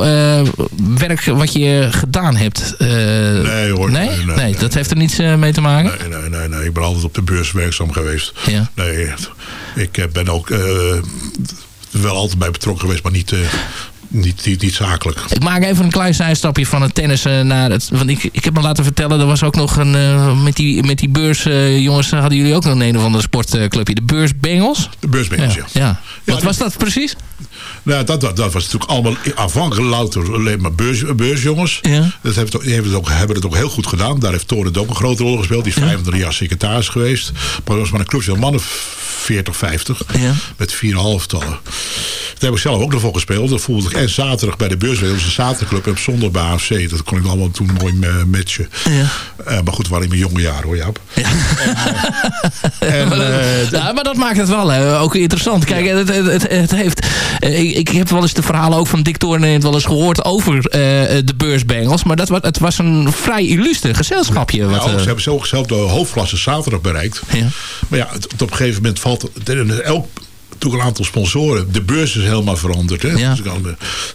werk wat je gedaan hebt? Nee hoor. Nee? Nee, Nee, nee, dat heeft er niets mee te maken? Nee, nee, nee, nee. Ik ben altijd op de beurs werkzaam geweest. Ja. Nee, ik eh, ben ook eh, wel altijd bij betrokken geweest, maar niet, eh, niet, niet, niet zakelijk. Ik maak even een klein zijstapje van het tennis naar het... Want ik, ik heb me laten vertellen, er was ook nog een... met, die, met die beurs, jongens, hadden jullie ook nog een een of andere sportclubje. De Beurs Bengals? De beursbengels, ja. ja. ja. Wat was dat precies? Nou, dat, dat, dat was natuurlijk allemaal aanvankelijk louter alleen maar beurs, beursjongens. Ja. Dat heeft, die hebben, het ook, hebben het ook heel goed gedaan. Daar heeft Toren het ook een grote rol gespeeld. Die is 25 jaar secretaris geweest. Maar dat was maar een clubje van mannen 40, 50. Ja. Met 4,5 tallen. Daar heb ik zelf ook nog voor gespeeld. Dat voelde ik en zaterdag bij de beurs. Dat was een zaterdagclub en op zondag bij AFC. Dat kon ik allemaal toen mooi eh, matchen. Ja. Eh, maar goed, waren in mijn jonge jaren hoor, Jaap. En, maar, dat, eh, ja, maar dat maakt het wel hè, ook interessant. Kijk, het, het, het, het heeft... ik, ik heb wel eens de verhalen ook van Dick Toorn wel eens gehoord over eh, de beursbengels. Maar dat, het was een vrij illustre gezelschapje. Wat, Nou, eh, ze hebben zo zelf de hoofdklasse zaterdag bereikt. Ja. Maar ja, het, op een gegeven moment valt het- elk toen een aantal sponsoren. De beurs is helemaal veranderd. Hè? Ja. Dus,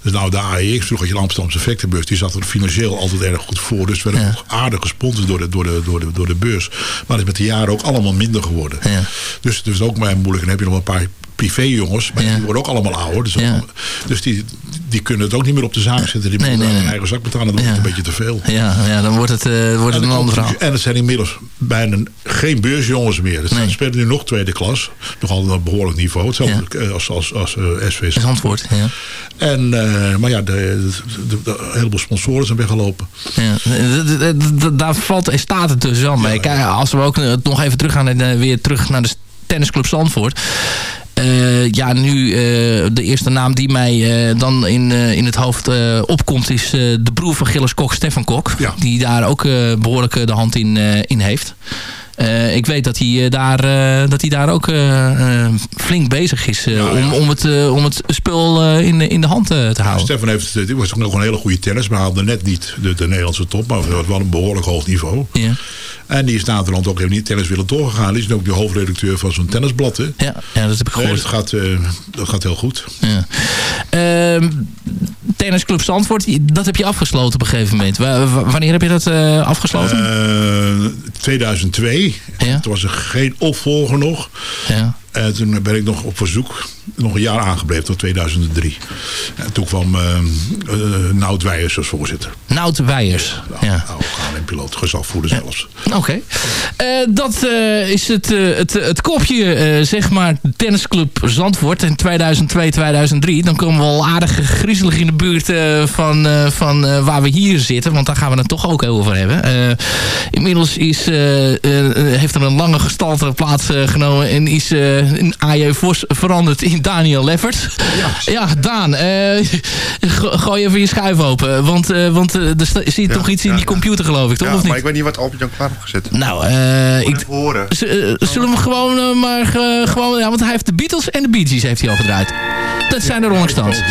dus nou, de AEX, vroeger had je de Amsterdamse effectenbeurs. Die zat er financieel altijd erg goed voor. Dus we werden Ja. ook aardig gesponsord door de, door, de, door, de, door de beurs. Maar het is met de jaren ook allemaal minder geworden. Ja. Dus het is ook maar moeilijk. En dan heb je nog een paar privéjongens. Maar Ja. die worden ook allemaal ouder. Dus, Ja. dus die, die kunnen het ook niet meer op de zaak zetten. Die Nee, moeten nee, hun eigen zak betalen. Dan wordt Ja. een beetje te veel. ja, ja, dan wordt het, eh, wordt het een En, ander verhaal. en het zijn inmiddels bijna geen beursjongens meer. Nee. Ze spelen nu nog tweede klas. Nog altijd op een behoorlijk niveau. Hetzelfde eh, als, als, als eh, SV. Dat antwoord, ja. En, maar ja, de, de, de- een heleboel sponsoren zijn weggelopen. Ja, daar valt en staat het dus wel mee. Kijk, als we ook nog even teruggaan en eh, weer terug naar de tennisclub Zandvoort. Eh, ja, nu eh, de eerste naam die mij eh, dan in, in het hoofd opkomt is de broer van Gilles Kok, Stefan Kok. Ja. Die daar ook eh, behoorlijk eh, de hand in, in heeft. Ik weet dat hij, daar, dat hij daar ook flink bezig is ja. Om, om, het, om het spul in, in de hand te houden. Stefan heeft, die was ook nog een hele goede tennis. Maar haalde net niet de, de Nederlandse top. Maar het was wel een behoorlijk hoog niveau. Ja. En die is na de land ook helemaal niet tennis willen doorgegaan. Die is ook de hoofdredacteur van zo'n tennisblad. Hè. Ja, ja, dat heb ik Nee, gehoord. dat, gaat, eh, dat gaat heel goed. Ja. Ehm, tennisclub Zandvoort, dat heb je afgesloten op een gegeven moment. Wa- wa- wanneer heb je dat eh, afgesloten? Eh, 2002. Ja. Toen was er geen opvolger nog. ja. En toen ben ik nog op verzoek nog een jaar aangebleven tot 2003. En toen kwam uh, uh, Nout Weijers als voorzitter. Nout Weijers, ja. Oude KLM-piloot, gezagvoerder zelfs. Oké. Uh, dat is het, het, het kopje, zeg maar, tennisclub Zandvoort in 2002, 2003. Dan komen we al aardig griezelig in de buurt van, van waar we hier zitten. Want daar gaan we het toch ook over hebben. inmiddels is, heeft er een lange gestalte plaatsgenomen en is in AJ Vos veranderd in Daniel Leffert. Ja, [laughs] ja Daan, [laughs] gooi even je schuif open. Want, want er zit ja, toch iets in die computer geloof ik, toch? Ja, of niet? maar ik weet niet wat Albert Jan klaar heeft gezet. Nou, ik, horen. Zullen we gewoon maar gewoon... Ja, want hij heeft de Beatles en de Bee Gees heeft hij al gedraaid. Dat zijn de Rolling Stones.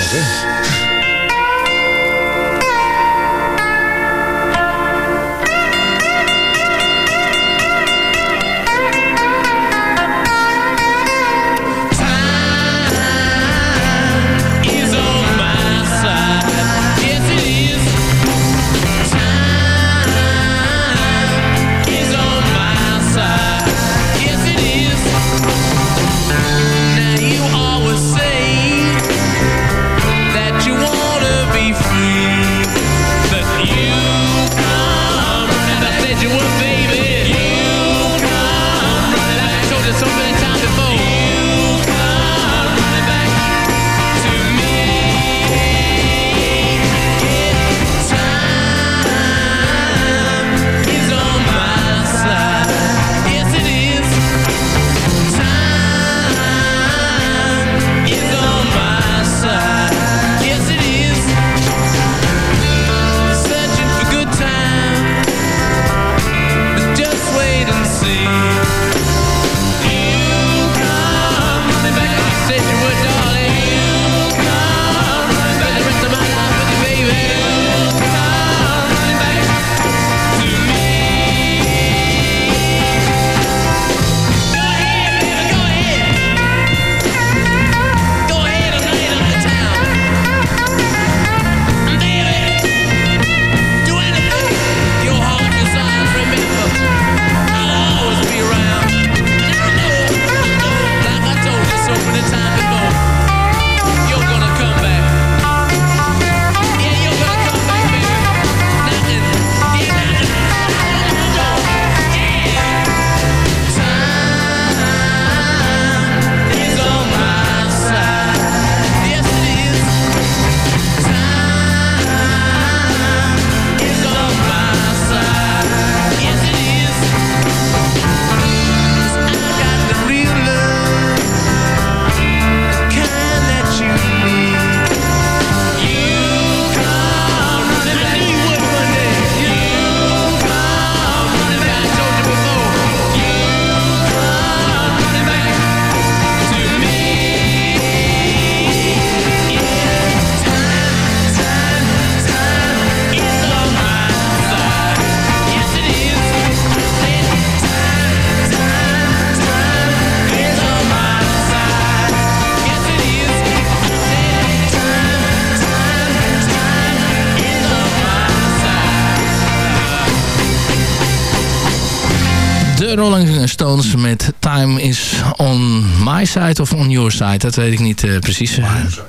Rolling Stones met Time is on my side of on your side. Dat weet ik niet uh, precies.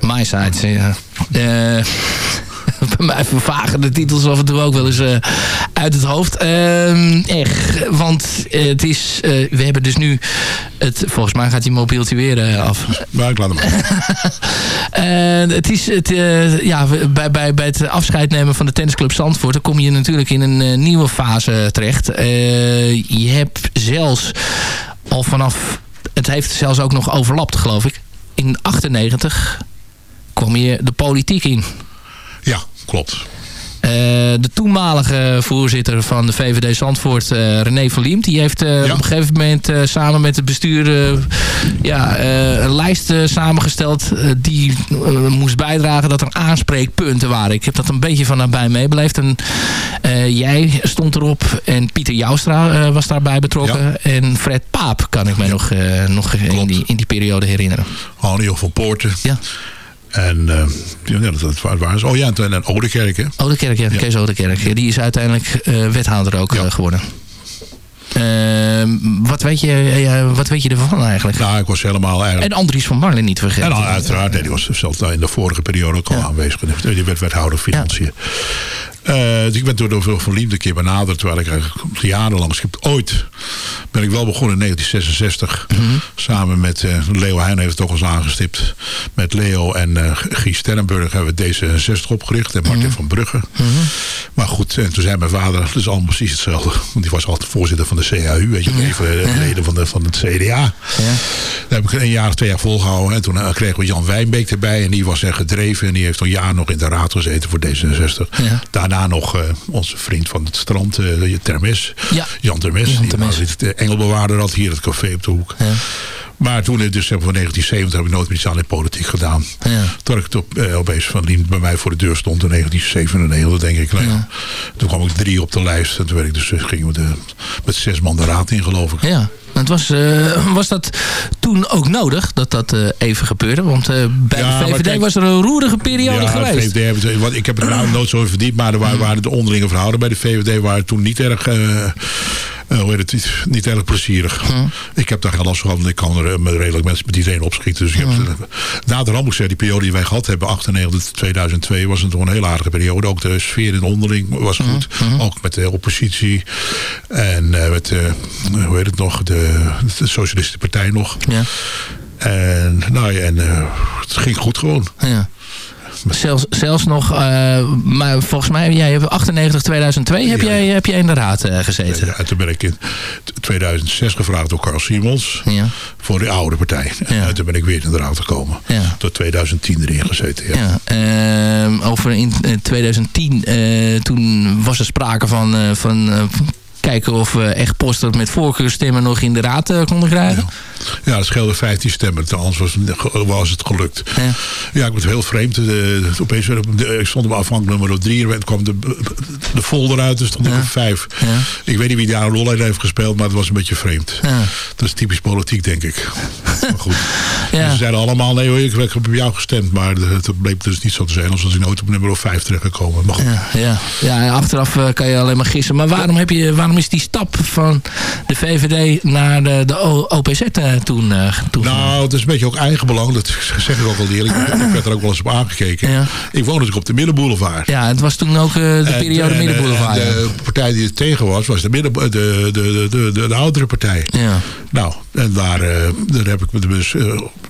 My side, ja. Uh, [laughs] bij mij vervagen de titels af en toe ook wel eens uh, uit het hoofd. echt, want het is... we hebben dus nu... Het, volgens mij gaat die mobieltje weer af. Maar ik laat hem [laughs] het is het, ja, bij, bij, bij het afscheid nemen van de tennisclub Zandvoort... dan kom je natuurlijk in een nieuwe fase terecht. je hebt zelfs al vanaf... Het heeft zelfs ook nog overlapt, geloof ik. In 98 kwam je de politiek in. Klopt. Uh, de toenmalige voorzitter van de VVD Zandvoort, uh, René van Liemt... die heeft uh, ja. op een gegeven moment samen met het bestuur ja, een lijst samengesteld... die moest bijdragen dat er aanspreekpunten waren. Ik heb dat een beetje van nabij meebeleefd. En, jij stond erop en Pieter Joustra was daarbij betrokken. Ja. En Fred Paap kan ik me nog, nog in, die, in die periode herinneren. Hanio van Poorten. Ja. En uh, ja, dat, dat waren ze. Oh ja, en, en Oudekerk, hè? Oudekerk, ja. ja. Kees Oudekerk. Ja, die is uiteindelijk uh, wethouder ook ja. uh, geworden. Ehm, wat, weet je, eh, wat weet je ervan eigenlijk? Nou, ik was helemaal eigenlijk... En Andries van Marlen niet vergeten. En uiteraard, nee, die was zelfs in de vorige periode ook al aanwezig. Die werd wethouder financiën. Eh, dus ik ben door, door veel verliefd een keer benaderd. Terwijl ik eigenlijk jarenlang schip. Ooit ben ik wel begonnen in 1966. Samen met uh, Leo Heijn heeft het ook eens aangestipt. Met Leo en uh, Guy Sterrenburg hebben we D66 opgericht. En Martin van Brugge. Maar goed, en toen zei mijn vader, dat is allemaal precies hetzelfde. Want die was altijd voorzitter van de CAU. Weet je, even leden van, de, van het CDA. Ja. Daar heb ik een jaar of twee jaar volgehouden. En toen kregen we Jan Wijnbeek erbij. En die was er gedreven. En die heeft een jaar nog in de raad gezeten voor D66. Ja. Daarna nog uh, onze vriend van het strand, uh, Termes. Ja. Jan Termes. Jan Die Termes. was de engelbewaarder had hier het café op de hoek. Ja. Maar toen in december van 1970 heb ik nooit meer iets aan de politiek gedaan. Ja. Toen ik het op, eh, opeens van Lien bij mij voor de deur stond in 1997, denk ik. Nou, ja. Toen kwam ik drie op de lijst. En toen werd ik dus, gingen we de, met zes man de raad in, geloof ik. Ja, het was, uh, was dat toen ook nodig dat dat uh, even gebeurde? Want uh, bij Ja, de VVD kijk- was er een roerige periode Ja, geweest. de VVD want ik heb het nou nooit zo in verdiept, maar er waren, waren de onderlinge verhouden bij de VVD waren toen niet erg, eh, eh, hoe heet het, niet, niet erg plezierig. Ik heb daar geen last van, ik kan er eh, met redelijk mensen met iedereen opschieten. Dus ik heb, na de ramp, ik die periode die wij gehad hebben, 98 tot 2002, was het toch een heel aardige periode. Ook de sfeer in de onderling was goed. Ook met de oppositie en eh, met, eh, hoe heet het nog, de, de Socialistische Partij nog. Ja, En, nou ja, en eh, het ging goed gewoon. ja. Zelfs, zelfs nog, uh, maar volgens mij, jij hebt 98, 2002 heb, Ja. jij, heb jij in de raad uh, gezeten. Ja, toen ben ik in 2006 gevraagd door Carl Simons Ja. voor de oude partij. En toen ben ik weer in de raad gekomen. Tot 2010 erin gezeten. Ja. Ehm, over in eh, 2010, eh, toen was er sprake van, eh, van eh, kijken of we echt posten met voorkeurstemmen nog in de raad eh, konden krijgen. Ja, dat scheelde 15 stemmen. Anders was, was het gelukt. Ja. Ja, ik werd heel vreemd. De, de- opeens, de- ik stond op afhankelijk nummer 3 en kwam de, de folder uit. Dus stond ik Ja. op 5. Ja. Ik weet niet wie daar een rol in heeft gespeeld, maar het was een beetje vreemd. Ja. Dat is typisch politiek, denk ik. [laughs] maar goed. Ja. Dus ze zeiden allemaal, nee hoor, ik heb op jou gestemd. Maar het bleek dus niet zo te zijn. Als ik nooit op nummer 5 terechtgekomen. Maar goed. Ja, ja. ja en achteraf eh, kan je alleen maar gissen. Maar waarom, heb je, waarom is die stap van de VVD naar de, de OPZ eh, toen, eh, toen Nou, het is een beetje ook eigenbelang. Dat zeg ik ook wel eerlijk. Ik werd er ook wel eens op aangekeken. Ja. Ik woon natuurlijk op de Middenboulevard. Ja, het was toen ook eh, de En- periode en, Middenboulevard. de partij die er tegen was, was de, midden, de, de, de, de, de, de oudere partij. Ja. Nou, en daar, daar heb ik me dus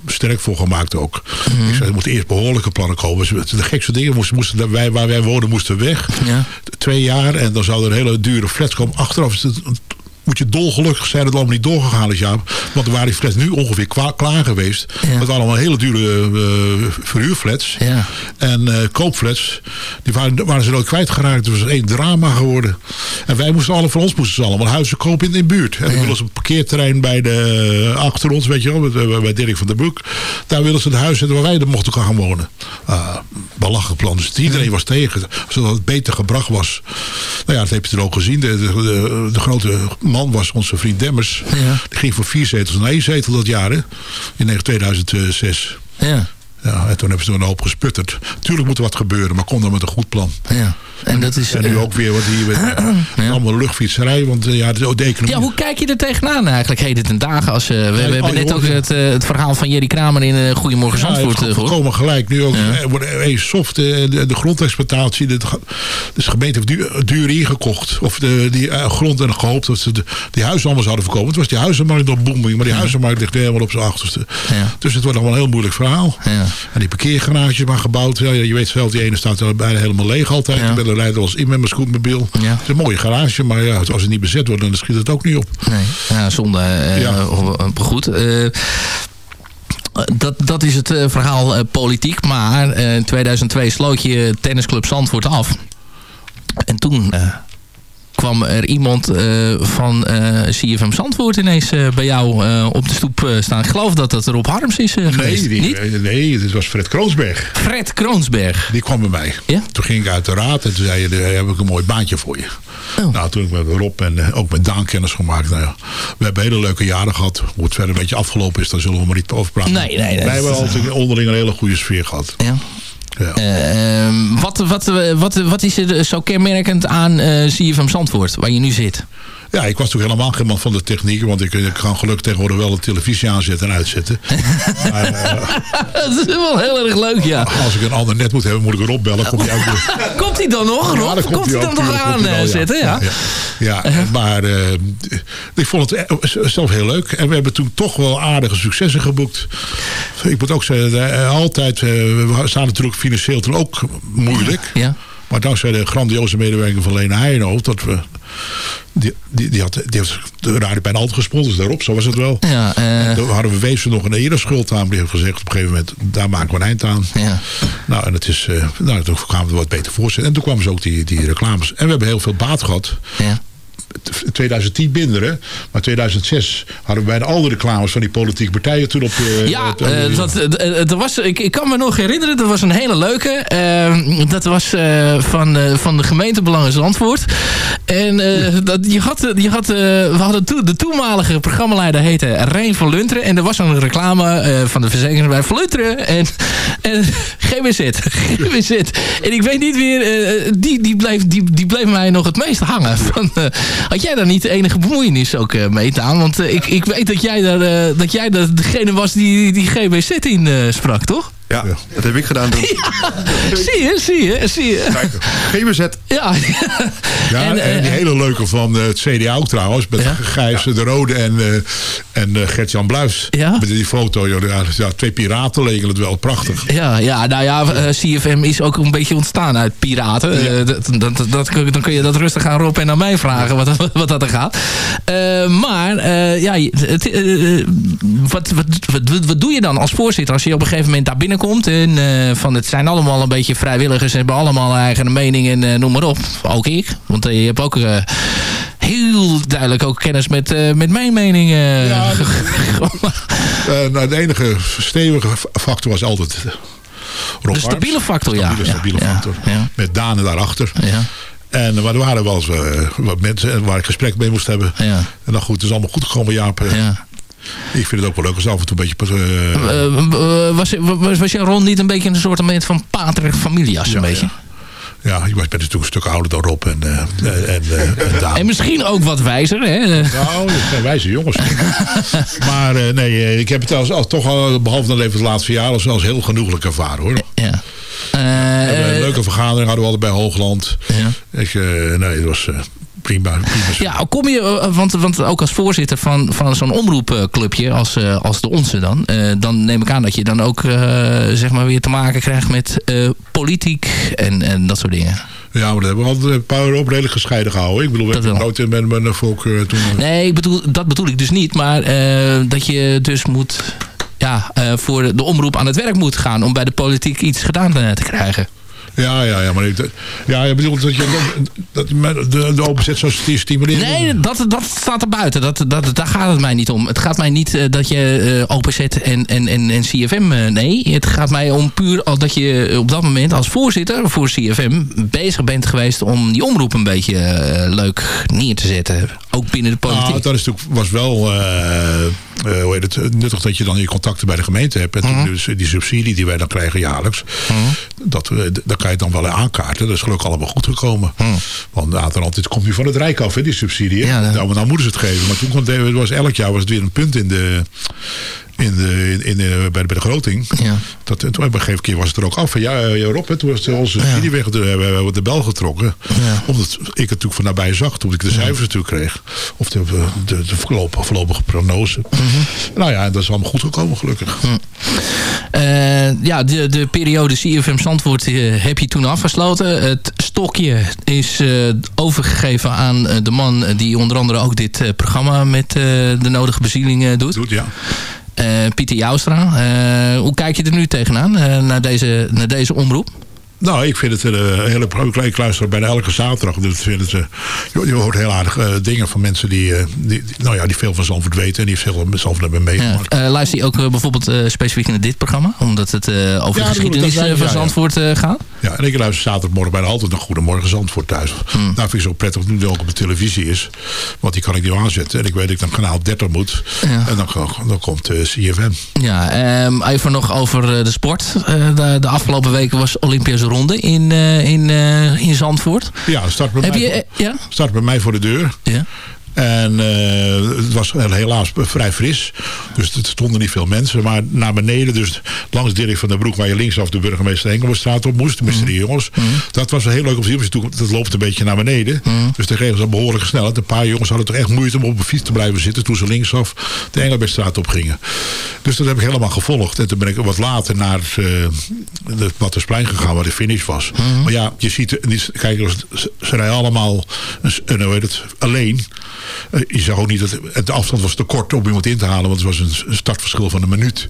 sterk voor gemaakt ook. Mhm. Ik zei, er moeten eerst behoorlijke plannen komen. De gekste dingen moesten, moesten wij, waar wij wonen moesten weg. Ja. Twee jaar en dan zou er een hele dure flats komen. Achteraf is het, moet je dolgelukkig zijn dat het allemaal niet doorgegaan is, Jaap. Want er waren die flats nu ongeveer klaar geweest. Ja. Dat waren allemaal hele dure eh, verhuurflats. Ja. En eh, koopflats, die waren, waren ze nooit kwijtgeraakt. Het was één drama geworden. En wij moesten alle, van ons moesten ze allemaal huizen kopen in, de buurt. En dan willen ze een parkeerterrein bij de, achter ons, weet je wel, bij, Dirk van der Broek. Daar willen ze het huis zetten waar wij er mochten gaan wonen. Ah, belachelijk plan. Dus iedereen was tegen. Zodat het beter gebracht was. Nou ja, dat heb je er ook gezien. De, de, de, de grote man was onze vriend Demmers. Ja. Die ging van vier zetels naar één zetel dat jaar, hè? In 2006. Ja. Ja, en toen hebben ze er een hoop gesputterd. Tuurlijk moet er wat gebeuren, maar kom dan met een goed plan. ja. En dat is... En nu eh, ook weer, want hier met [clears throat] allemaal luchtfietserij, want eh, ja, de, economie... Ja, hoe kijk je er tegenaan eigenlijk heden ten dagen? Als, we, we hebben oh, net ook ja. het, eh, het verhaal van Jerry Kramer in eh, Goedemorgen Ja, Zandvoort is gehoord. volkomen gelijk. Nu ook Ja. wordt soft, de, de grondexploitatie. De, dus de gemeente heeft duur, duur ingekocht. Of de, die grond en gehoopt dat ze de, die huizen allemaal zouden verkopen. Het was die huizenmarkt op booming. Maar die huizenmarkt ligt helemaal op zijn achterste. Ja. Dus het wordt allemaal een heel moeilijk verhaal. Ja. En die parkeergarages maar gebouwd. Ja, je weet zelf, die ene staat er bijna helemaal leeg altijd. Ik ben er rijden als in met mijn scootmobiel. Ja. Het is een mooie garage, maar ja, als het niet bezet wordt, dan schiet het ook niet op. Nee, ja, zonde. eh, Ja. eh, goed. eh, dat, dat is het verhaal politiek. Maar in 2002 sloot je tennisclub Zandvoort af. En toen kwam er iemand eh, van eh CFM Zandvoort ineens eh, bij jou op de stoep staan. Ik geloof dat dat Rob Harms is geweest. Nee, die, nee, was Fred Kroonsberg. Fred Kroonsberg. Die kwam bij mij. Ja? Toen ging ik uit de raad en toen zei je, daar heb ik een mooi baantje voor je. Oh. Nou, toen ik met Rob en ook met Daan kennis gemaakt. Nou ja, we hebben hele leuke jaren gehad. Hoe het verder een beetje afgelopen is, daar zullen we maar niet over praten. Nee, nee, nee, Wij hebben altijd onderling een hele goede sfeer gehad. Ja. Eh, ehm, wat, wat, wat, wat is er zo kenmerkend aan eh CFM Zandvoort, waar je nu zit? Ja, ik was toen helemaal geen man van de techniek. Want ik, ik kan gelukkig tegenwoordig wel de televisie aanzetten en uitzetten. [laughs] maar eh, dat is wel heel erg leuk, ja. als ik een ander net moet hebben, moet ik erop bellen. Komt hij ook. [laughs] Komt hij dan nog, Rob? Ja, dan komt hij dan nog aanzetten, ja? Ja, ja. [laughs] Ja, maar eh, ik vond het eh, zelf heel leuk. En we hebben toen toch wel aardige successen geboekt. Ik moet ook zeggen, eh, altijd, eh, we staan natuurlijk financieel toen ook moeilijk. Ja. Maar dankzij de grandioze medewerking van Lena Heijenhoofd, dat we... Die, die, die, had, die heeft de radio bijna altijd gesponsord daarop, zo was het wel. Ja, eh, Toen hadden we Weefsen nog een ereschuld aan. Die heeft gezegd op een gegeven moment, daar maken we een eind aan. ja. Nou, en het is, eh, nou, toen kwamen we wat beter voorzetten. En toen kwamen ze ook die, die reclames. En we hebben heel veel baat gehad. ja. 2010 minderen. Maar 2006 hadden we bijna al de reclames van die politieke partijen toen op... eh, Ja, eh, dat, eh, eh, er was, ik, ik kan me nog herinneren, dat was een hele leuke. Dat was van, van de gemeentebelangen Zandvoort. En eh, dat, je had, je had, we hadden toen, de toenmalige programmaleider heette Rijn van Lunteren. En er was een reclame van de verzekering bij Van Lunteren. En, en [laughs] GWZ. GWZ. [laughs] En ik weet niet meer, eh, die, die, bleef, die, die bleef mij nog het meest hangen. [laughs] Van, had jij daar niet enige bemoeienis ook eh, mee aan? Want eh, ik, ik weet dat jij, daar, eh, dat jij daar degene was die, die GWZ in sprak, toch? Ja, dat heb ik gedaan toen. [laughs] Zie je, zie je, zie je. GWZ. Ja, Ja, [laughs] en, en, eh, die hele leuke van eh, het CDA ook trouwens. Met Ja. Gijs de Rode en, eh, en Gert-Jan Bluis. Ja. Met die foto. joh, Ja, ja, twee piraten leken het wel prachtig. Ja, ja, nou ja, CFM is ook een beetje ontstaan uit piraten. Dat, dat, dan kun je dat rustig aan Rob en aan mij vragen wat, [laughs] wat dat er gaat. Eh, maar, eh, ja, het, wat, wat, wat, wat doe je dan als voorzitter als je op een gegeven moment daar binnenkomt? En eh, van het zijn allemaal een beetje vrijwilligers, hebben allemaal eigen mening en eh, noem maar op. Ook ik, want eh, je hebt ook... Heel duidelijk ook kennis met, met mijn mening. eh, Ja, [laughs] nou, de enige stevige factor was altijd Rob De stabiele Arms. factor, ja. Stabiele, Ja, factor. ja. Met Daan daarachter. ja, En maar er waren wel eens wat mensen waar ik gesprek mee moest hebben. ja, En dan goed, het is allemaal goed gekomen, Jaap. Ik vind het ook wel leuk als af en toe een beetje... eh, Eh, eh, was, was, was jouw rol niet een beetje een soort van pater familias een Ja, beetje? ja, ik was ben natuurlijk een stuk ouder dan Rob en, en, en [laughs] Daan. En misschien ook wat wijzer, hè? Nou, dat zijn wijze jongens. [laughs] maar nee, ik heb het als, als, toch al, behalve dan even het laatste jaar, als, als heel genoeglijk ervaren hoor. Ja. Een leuke vergadering hadden we altijd bij Hoogland. ja. Ik, nee, het was prima. prima. Ja, kom je, eh, want, want ook als voorzitter van, van zo'n omroepclubje, als, eh, als de onze dan, eh, dan neem ik aan dat je dan ook zeg maar weer te maken krijgt met politiek en, en dat soort dingen. Ja, maar dat hebben we altijd een paar op redelijk gescheiden gehouden. Ik bedoel, we hebben nooit met mijn volk toen... Nee, ik bedoel, dat bedoel ik dus niet, maar dat je dus moet, ja, voor de omroep aan het werk moet gaan om bij de politiek iets gedaan te krijgen. Ja, ja, ja, maar ik, ja, je bedoelt dat je dat, de, de openzet zou sti- stimuleren? Nee, dat, dat staat er buiten. Dat, dat, daar gaat het mij niet om. Het gaat mij niet eh, dat je eh openzet en, en, en, en CFM... eh, nee, het gaat mij om puur dat je op dat moment als voorzitter voor CFM... bezig bent geweest om die omroep een beetje leuk neer te zetten. Ook binnen de politiek. Nou, dat is natuurlijk, was wel eh, eh, hoe heet het, nuttig dat je dan je contacten bij de gemeente hebt. En Mhm. dus die subsidie die wij dan krijgen jaarlijks. dat, eh, dat kan je dan wel aankaarten. Dat is gelukkig allemaal goed gekomen. Want ja, dan altijd komt nu van het Rijk af, hè, die subsidie. Mhm. Ja, dat- nou, maar nou moeten ze het geven. Maar toen kwam het was elk jaar was het weer een punt in de, in de, in de, bij, de, bij de groting. Ja. Dat, en toen op een gegeven keer was het er ook af. Van, ja, eh, ja, Rob, hè, toen was onze subsidie weg. Toen hebben we de bel getrokken. Ja. Omdat ik het natuurlijk van nabij zag. Toen ik de cijfers natuurlijk kreeg. Of de, de, de voorlopige, voorlopige prognose. Mhm. Nou ja, dat is allemaal goed gekomen gelukkig. Eh, ja, de, de periode CFM Zandvoort eh, heb je toen afgesloten. Het stokje is eh, overgegeven aan eh, de man die onder andere ook dit eh, programma met eh, de nodige bezieling eh, doet. Doet, ja. Eh, Pieter Joustra. Eh, hoe kijk je er nu tegenaan, eh, naar, deze, naar deze omroep? Nou, ik vind het een eh, hele... Ik luister bijna elke zaterdag. Dus vind het, je, je hoort heel aardig eh, dingen van mensen die, eh, die, die- nou ja, die veel van Zandvoort weten. En die veel met Zandvoort hebben Ja. meegemaakt. Eh, luister je ook bijvoorbeeld specifiek naar dit programma? Omdat het eh, over Ja, de geschiedenis van ja, ja. Zandvoort eh, gaat? Ja, en ik luister zaterdagmorgen bijna altijd naar Goedemorgen Zandvoort thuis. Hmm. Daar vind ik zo prettig nu die ook op de televisie is. Want die kan ik niet aanzetten. En ik weet dat ik dan kanaal 30 moet. Ja. En dan, dan komt CFM. Ja, ehm, even nog over de sport. Eh, de, de afgelopen weken was Olympische Ronde in, eh, in, eh, in Zandvoort. Ja, start bij, Heb mij, je... voor, eh, ja? start bij mij voor de deur. Ja. En eh, het was helaas vrij fris. Dus er stonden niet veel mensen. Maar naar beneden, dus langs Dirk van der Broek... waar je linksaf de burgemeester Engelbertstraat op moest. Tenminste, die jongens. Dat was heel leuk om te zien. Dat loopt een beetje naar beneden. Dus daar kregen ze een behoorlijke snelheid. Een paar jongens hadden toch echt moeite om op een fiets te blijven zitten... toen ze linksaf de Engelbertstraat op gingen. Dus dat heb ik helemaal gevolgd. En toen ben ik wat later naar het, uh, het Battersplein gegaan... waar de finish was. Maar ja, je ziet... Kijk, ze, ze rijden allemaal een, hoe heet het, alleen... Uh, je zag ook niet dat de afstand was te kort om iemand in te halen, want het was een startverschil van een minuut.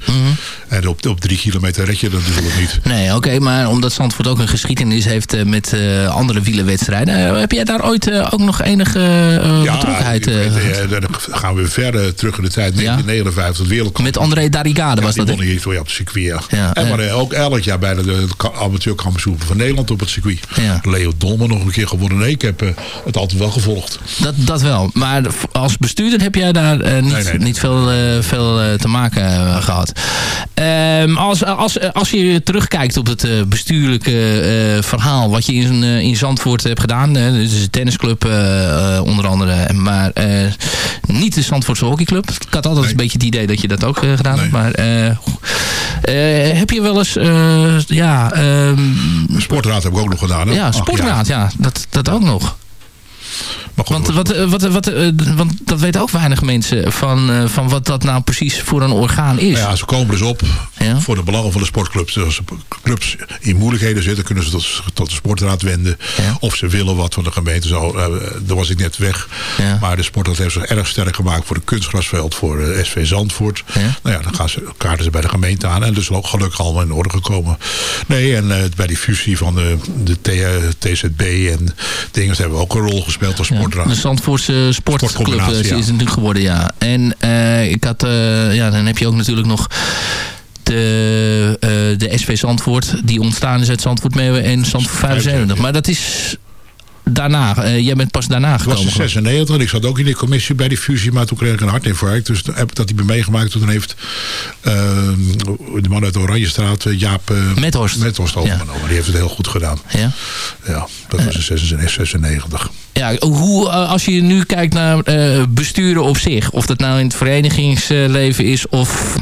En op, op drie kilometer red je dat natuurlijk niet. Nee, oké, maar omdat Zandvoort ook een geschiedenis heeft uh, met uh, andere wielerwedstrijden, heb jij daar ooit ook nog enige ja, betrokkenheid? Ja, dan gaan we verder terug in de tijd, 1959, wereldkampioen. Met André Darigade was dat? Die won op het circuit, ja. en maar ook elk jaar bijna de amateurkampioen van Nederland op het circuit. Leo Dolman nog een keer gewonnen. Nee, ik heb het altijd wel gevolgd. Dat, dat wel, maar als bestuurder heb jij daar uh, niet, nee, nee. niet, veel, uh, veel uh, te maken gehad. Ehm, als, als, als je terugkijkt op het bestuurlijke verhaal... wat je in, in Zandvoort hebt gedaan... dus een tennisclub onder andere... maar niet de Zandvoortse hockeyclub. Ik had altijd een beetje het idee dat je dat ook gedaan hebt. Maar heb je wel eens... ja, um, sportraad heb ik ook nog gedaan. Hè? Ja, sportraad, ja. Dat, dat ook nog. Maar goed, want, wat, wat, wat, want dat weten ook weinig mensen van, van wat dat nou precies voor een orgaan is. Ja, ze komen dus op ja? voor de belangen van de sportclubs. Als clubs in moeilijkheden zitten, kunnen ze tot, tot de sportraad wenden. Ja? Of ze willen wat van de gemeente. Zo, uh, daar was ik net weg. Ja? Maar de sportraad heeft zich erg sterk gemaakt voor de kunstgrasveld, voor de SV Zandvoort. Nou ja, dan gaan ze, kaarten ze bij de gemeente aan. En dus ook gelukkig allemaal in orde gekomen. Nee, en uh, bij die fusie van de, de TZB en dingen hebben we ook een rol gespeeld als De Zandvoortse sportclub is het natuurlijk geworden, ja. En uh, ik had, ja, dan heb je ook natuurlijk nog de, uh, de SV Zandvoort. Die ontstaan is uit Zandvoort Meeuwen en Zandvoort 75. Maar dat is daarna. Uh, jij bent pas daarna gekomen. Ik was in 96 ik zat ook in de commissie bij die fusie. Maar toen kreeg ik een hartinfarct. Dus heb ik dat niet meer meegemaakt. Toen heeft uh, de man uit de Oranjestraat, Jaap uh, Methorst, Methorst overgenomen. Ja. Die heeft het heel goed gedaan. Ja, ja dat was in 96. Ja, hoe, als je nu kijkt naar besturen op zich. Of dat nou in het verenigingsleven is of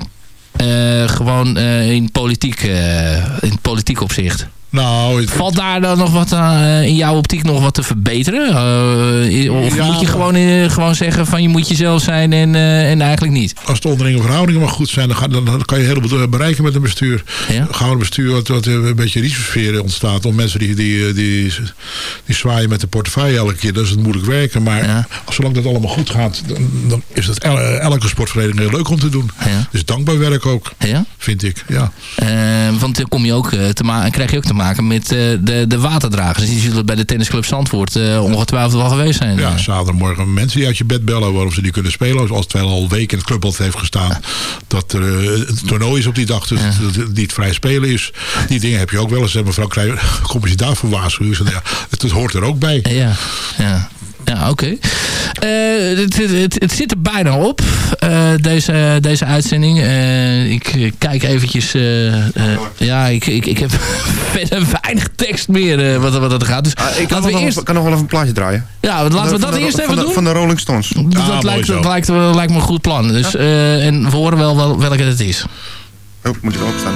gewoon in, politiek, in politiek opzicht. Nou, Valt daar dan nog wat uh, in jouw optiek nog wat te verbeteren? Uh, of ja, moet je gewoon, uh, gewoon zeggen van je moet jezelf zijn en, en eigenlijk niet? Als de onderlinge verhoudingen maar goed zijn, dan, ga, dan, dan kan je een heleboel bereiken met een bestuur. Ja? Een bestuur wat, wat een beetje risicosfeer ontstaat. Om mensen die, die, die, die zwaaien met de portefeuille elke keer. Dat is het moeilijk werken. Maar ja. als zolang dat allemaal goed gaat, dan, dan is het el, elke sportvereniging heel leuk om te doen. Ja. Dus dankbaar werk ook, vind ik. Ja. want dan kom je ook te maken, krijg je ook te maken maken met uh, de, de waterdragers. Die zullen bij de tennisclub Zandvoort uh, ongetwijfeld wel geweest zijn. Ja, zaterdagmorgen mensen die uit je bed bellen waarom ze die kunnen spelen. Als het wel al weken in het clubbad heeft gestaan. Ja. Dat er een toernooi is op die dag. Dus ja. dat het niet vrij spelen is. Die dingen heb je ook wel eens. Mevrouw Krij, [laughs] kom je daarvoor waarschuwen? Ja, het, het hoort er ook bij. Ja, ja. Ja, oké. Okay. Uh, het, het, het, zit er bijna op, uh, deze, deze uitzending. Uh, ik kijk eventjes... ja, ik, ik, ik heb [laughs] verder weinig tekst meer wat, wat dat gaat. Dus ah, ik kan, nog eerst... kan nog wel even een plaatje draaien. Ja, laten we dat eerst even de, doen. Van de Rolling Stones. Ah, dat lijkt, dat lijkt, lijkt me een goed plan. Dus, ja. en we horen wel, wel welke het is. Oh, moet je wel opstaan.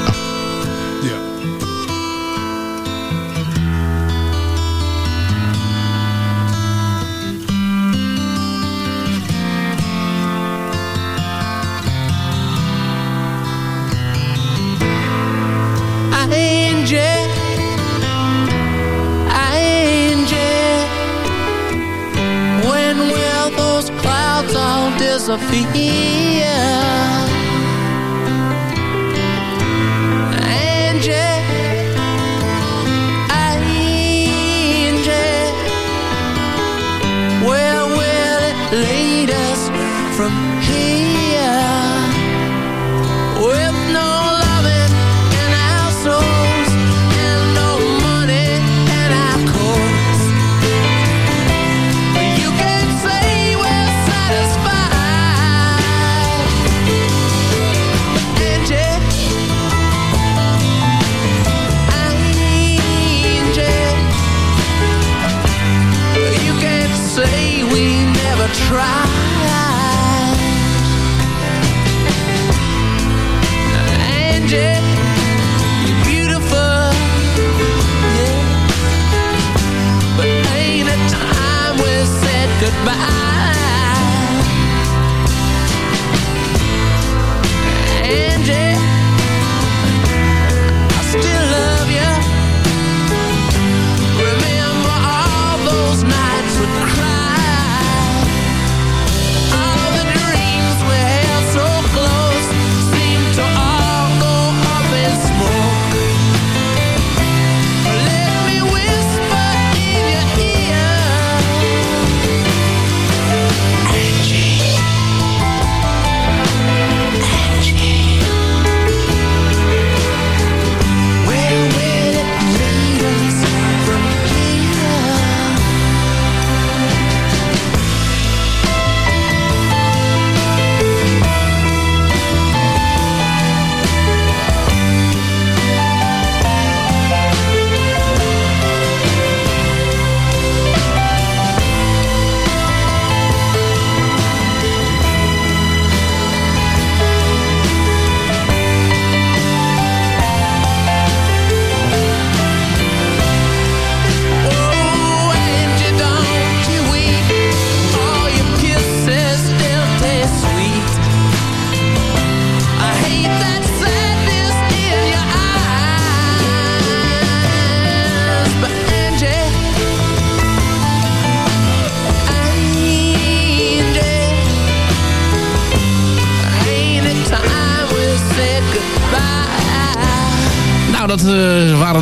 Ja. Sophia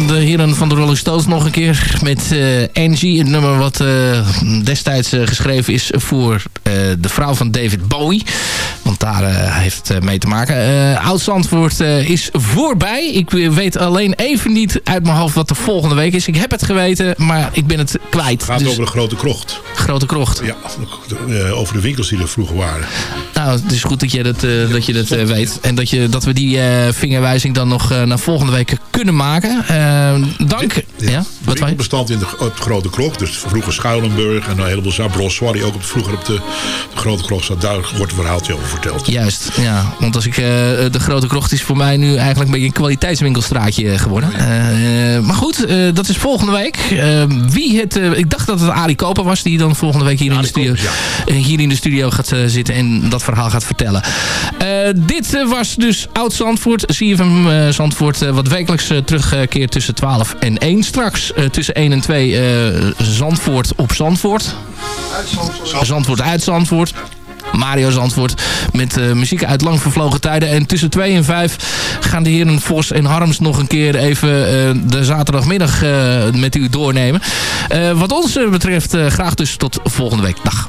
eh, waren de heren van de Rolling Stones nog een keer met eh, Angie. Het nummer wat eh, destijds eh, geschreven is voor eh, de vrouw van David Bowie. Want daar eh, heeft het eh, mee te maken. Eh Oud-Zandvoort is voorbij. Ik weet alleen even niet uit mijn hoofd wat de volgende week is. Ik heb het geweten, maar ik ben het kwijt. Het gaat Dus- over de grote krocht. Grote krocht. Ja, over de winkels die er vroeger waren. Nou, het is goed dat je dat, dat, je dat weet. En dat, je, dat we die vingerwijzing dan nog naar volgende week kunnen maken. Dank. Ja, wat wij? winkelbestand in de, op de grote krocht. Dus vroeger Schuilenburg en een heleboel Zabros. Die ook op, vroeger op de, de grote krocht. Daar wordt een verhaaltje over verteld. Juist, ja. Want als ik, eh, de grote krocht is voor mij nu eigenlijk een beetje een kwaliteitswinkelstraatje eh, geworden. Eh, maar goed, dat is volgende week. Wie het, ik dacht dat het Arie Koper was die dan volgende week hier, in de, studio, hier in de studio gaat zitten en dat verhaal gaat vertellen. Dit was dus Oud Zandvoort. CFM Zandvoort wat wekelijks terugkeert tussen 12 en 1. Straks tussen 1 en 2 eh, Zandvoort op Zandvoort. Zandvoort uit Zandvoort. Mario Zandvoort met eh, muziek uit lang vervlogen tijden. En tussen 2 en 5 gaan de heren Vos en Harms nog een keer even eh, de zaterdagmiddag eh, met u doornemen. Wat ons betreft graag dus tot volgende week. Dag.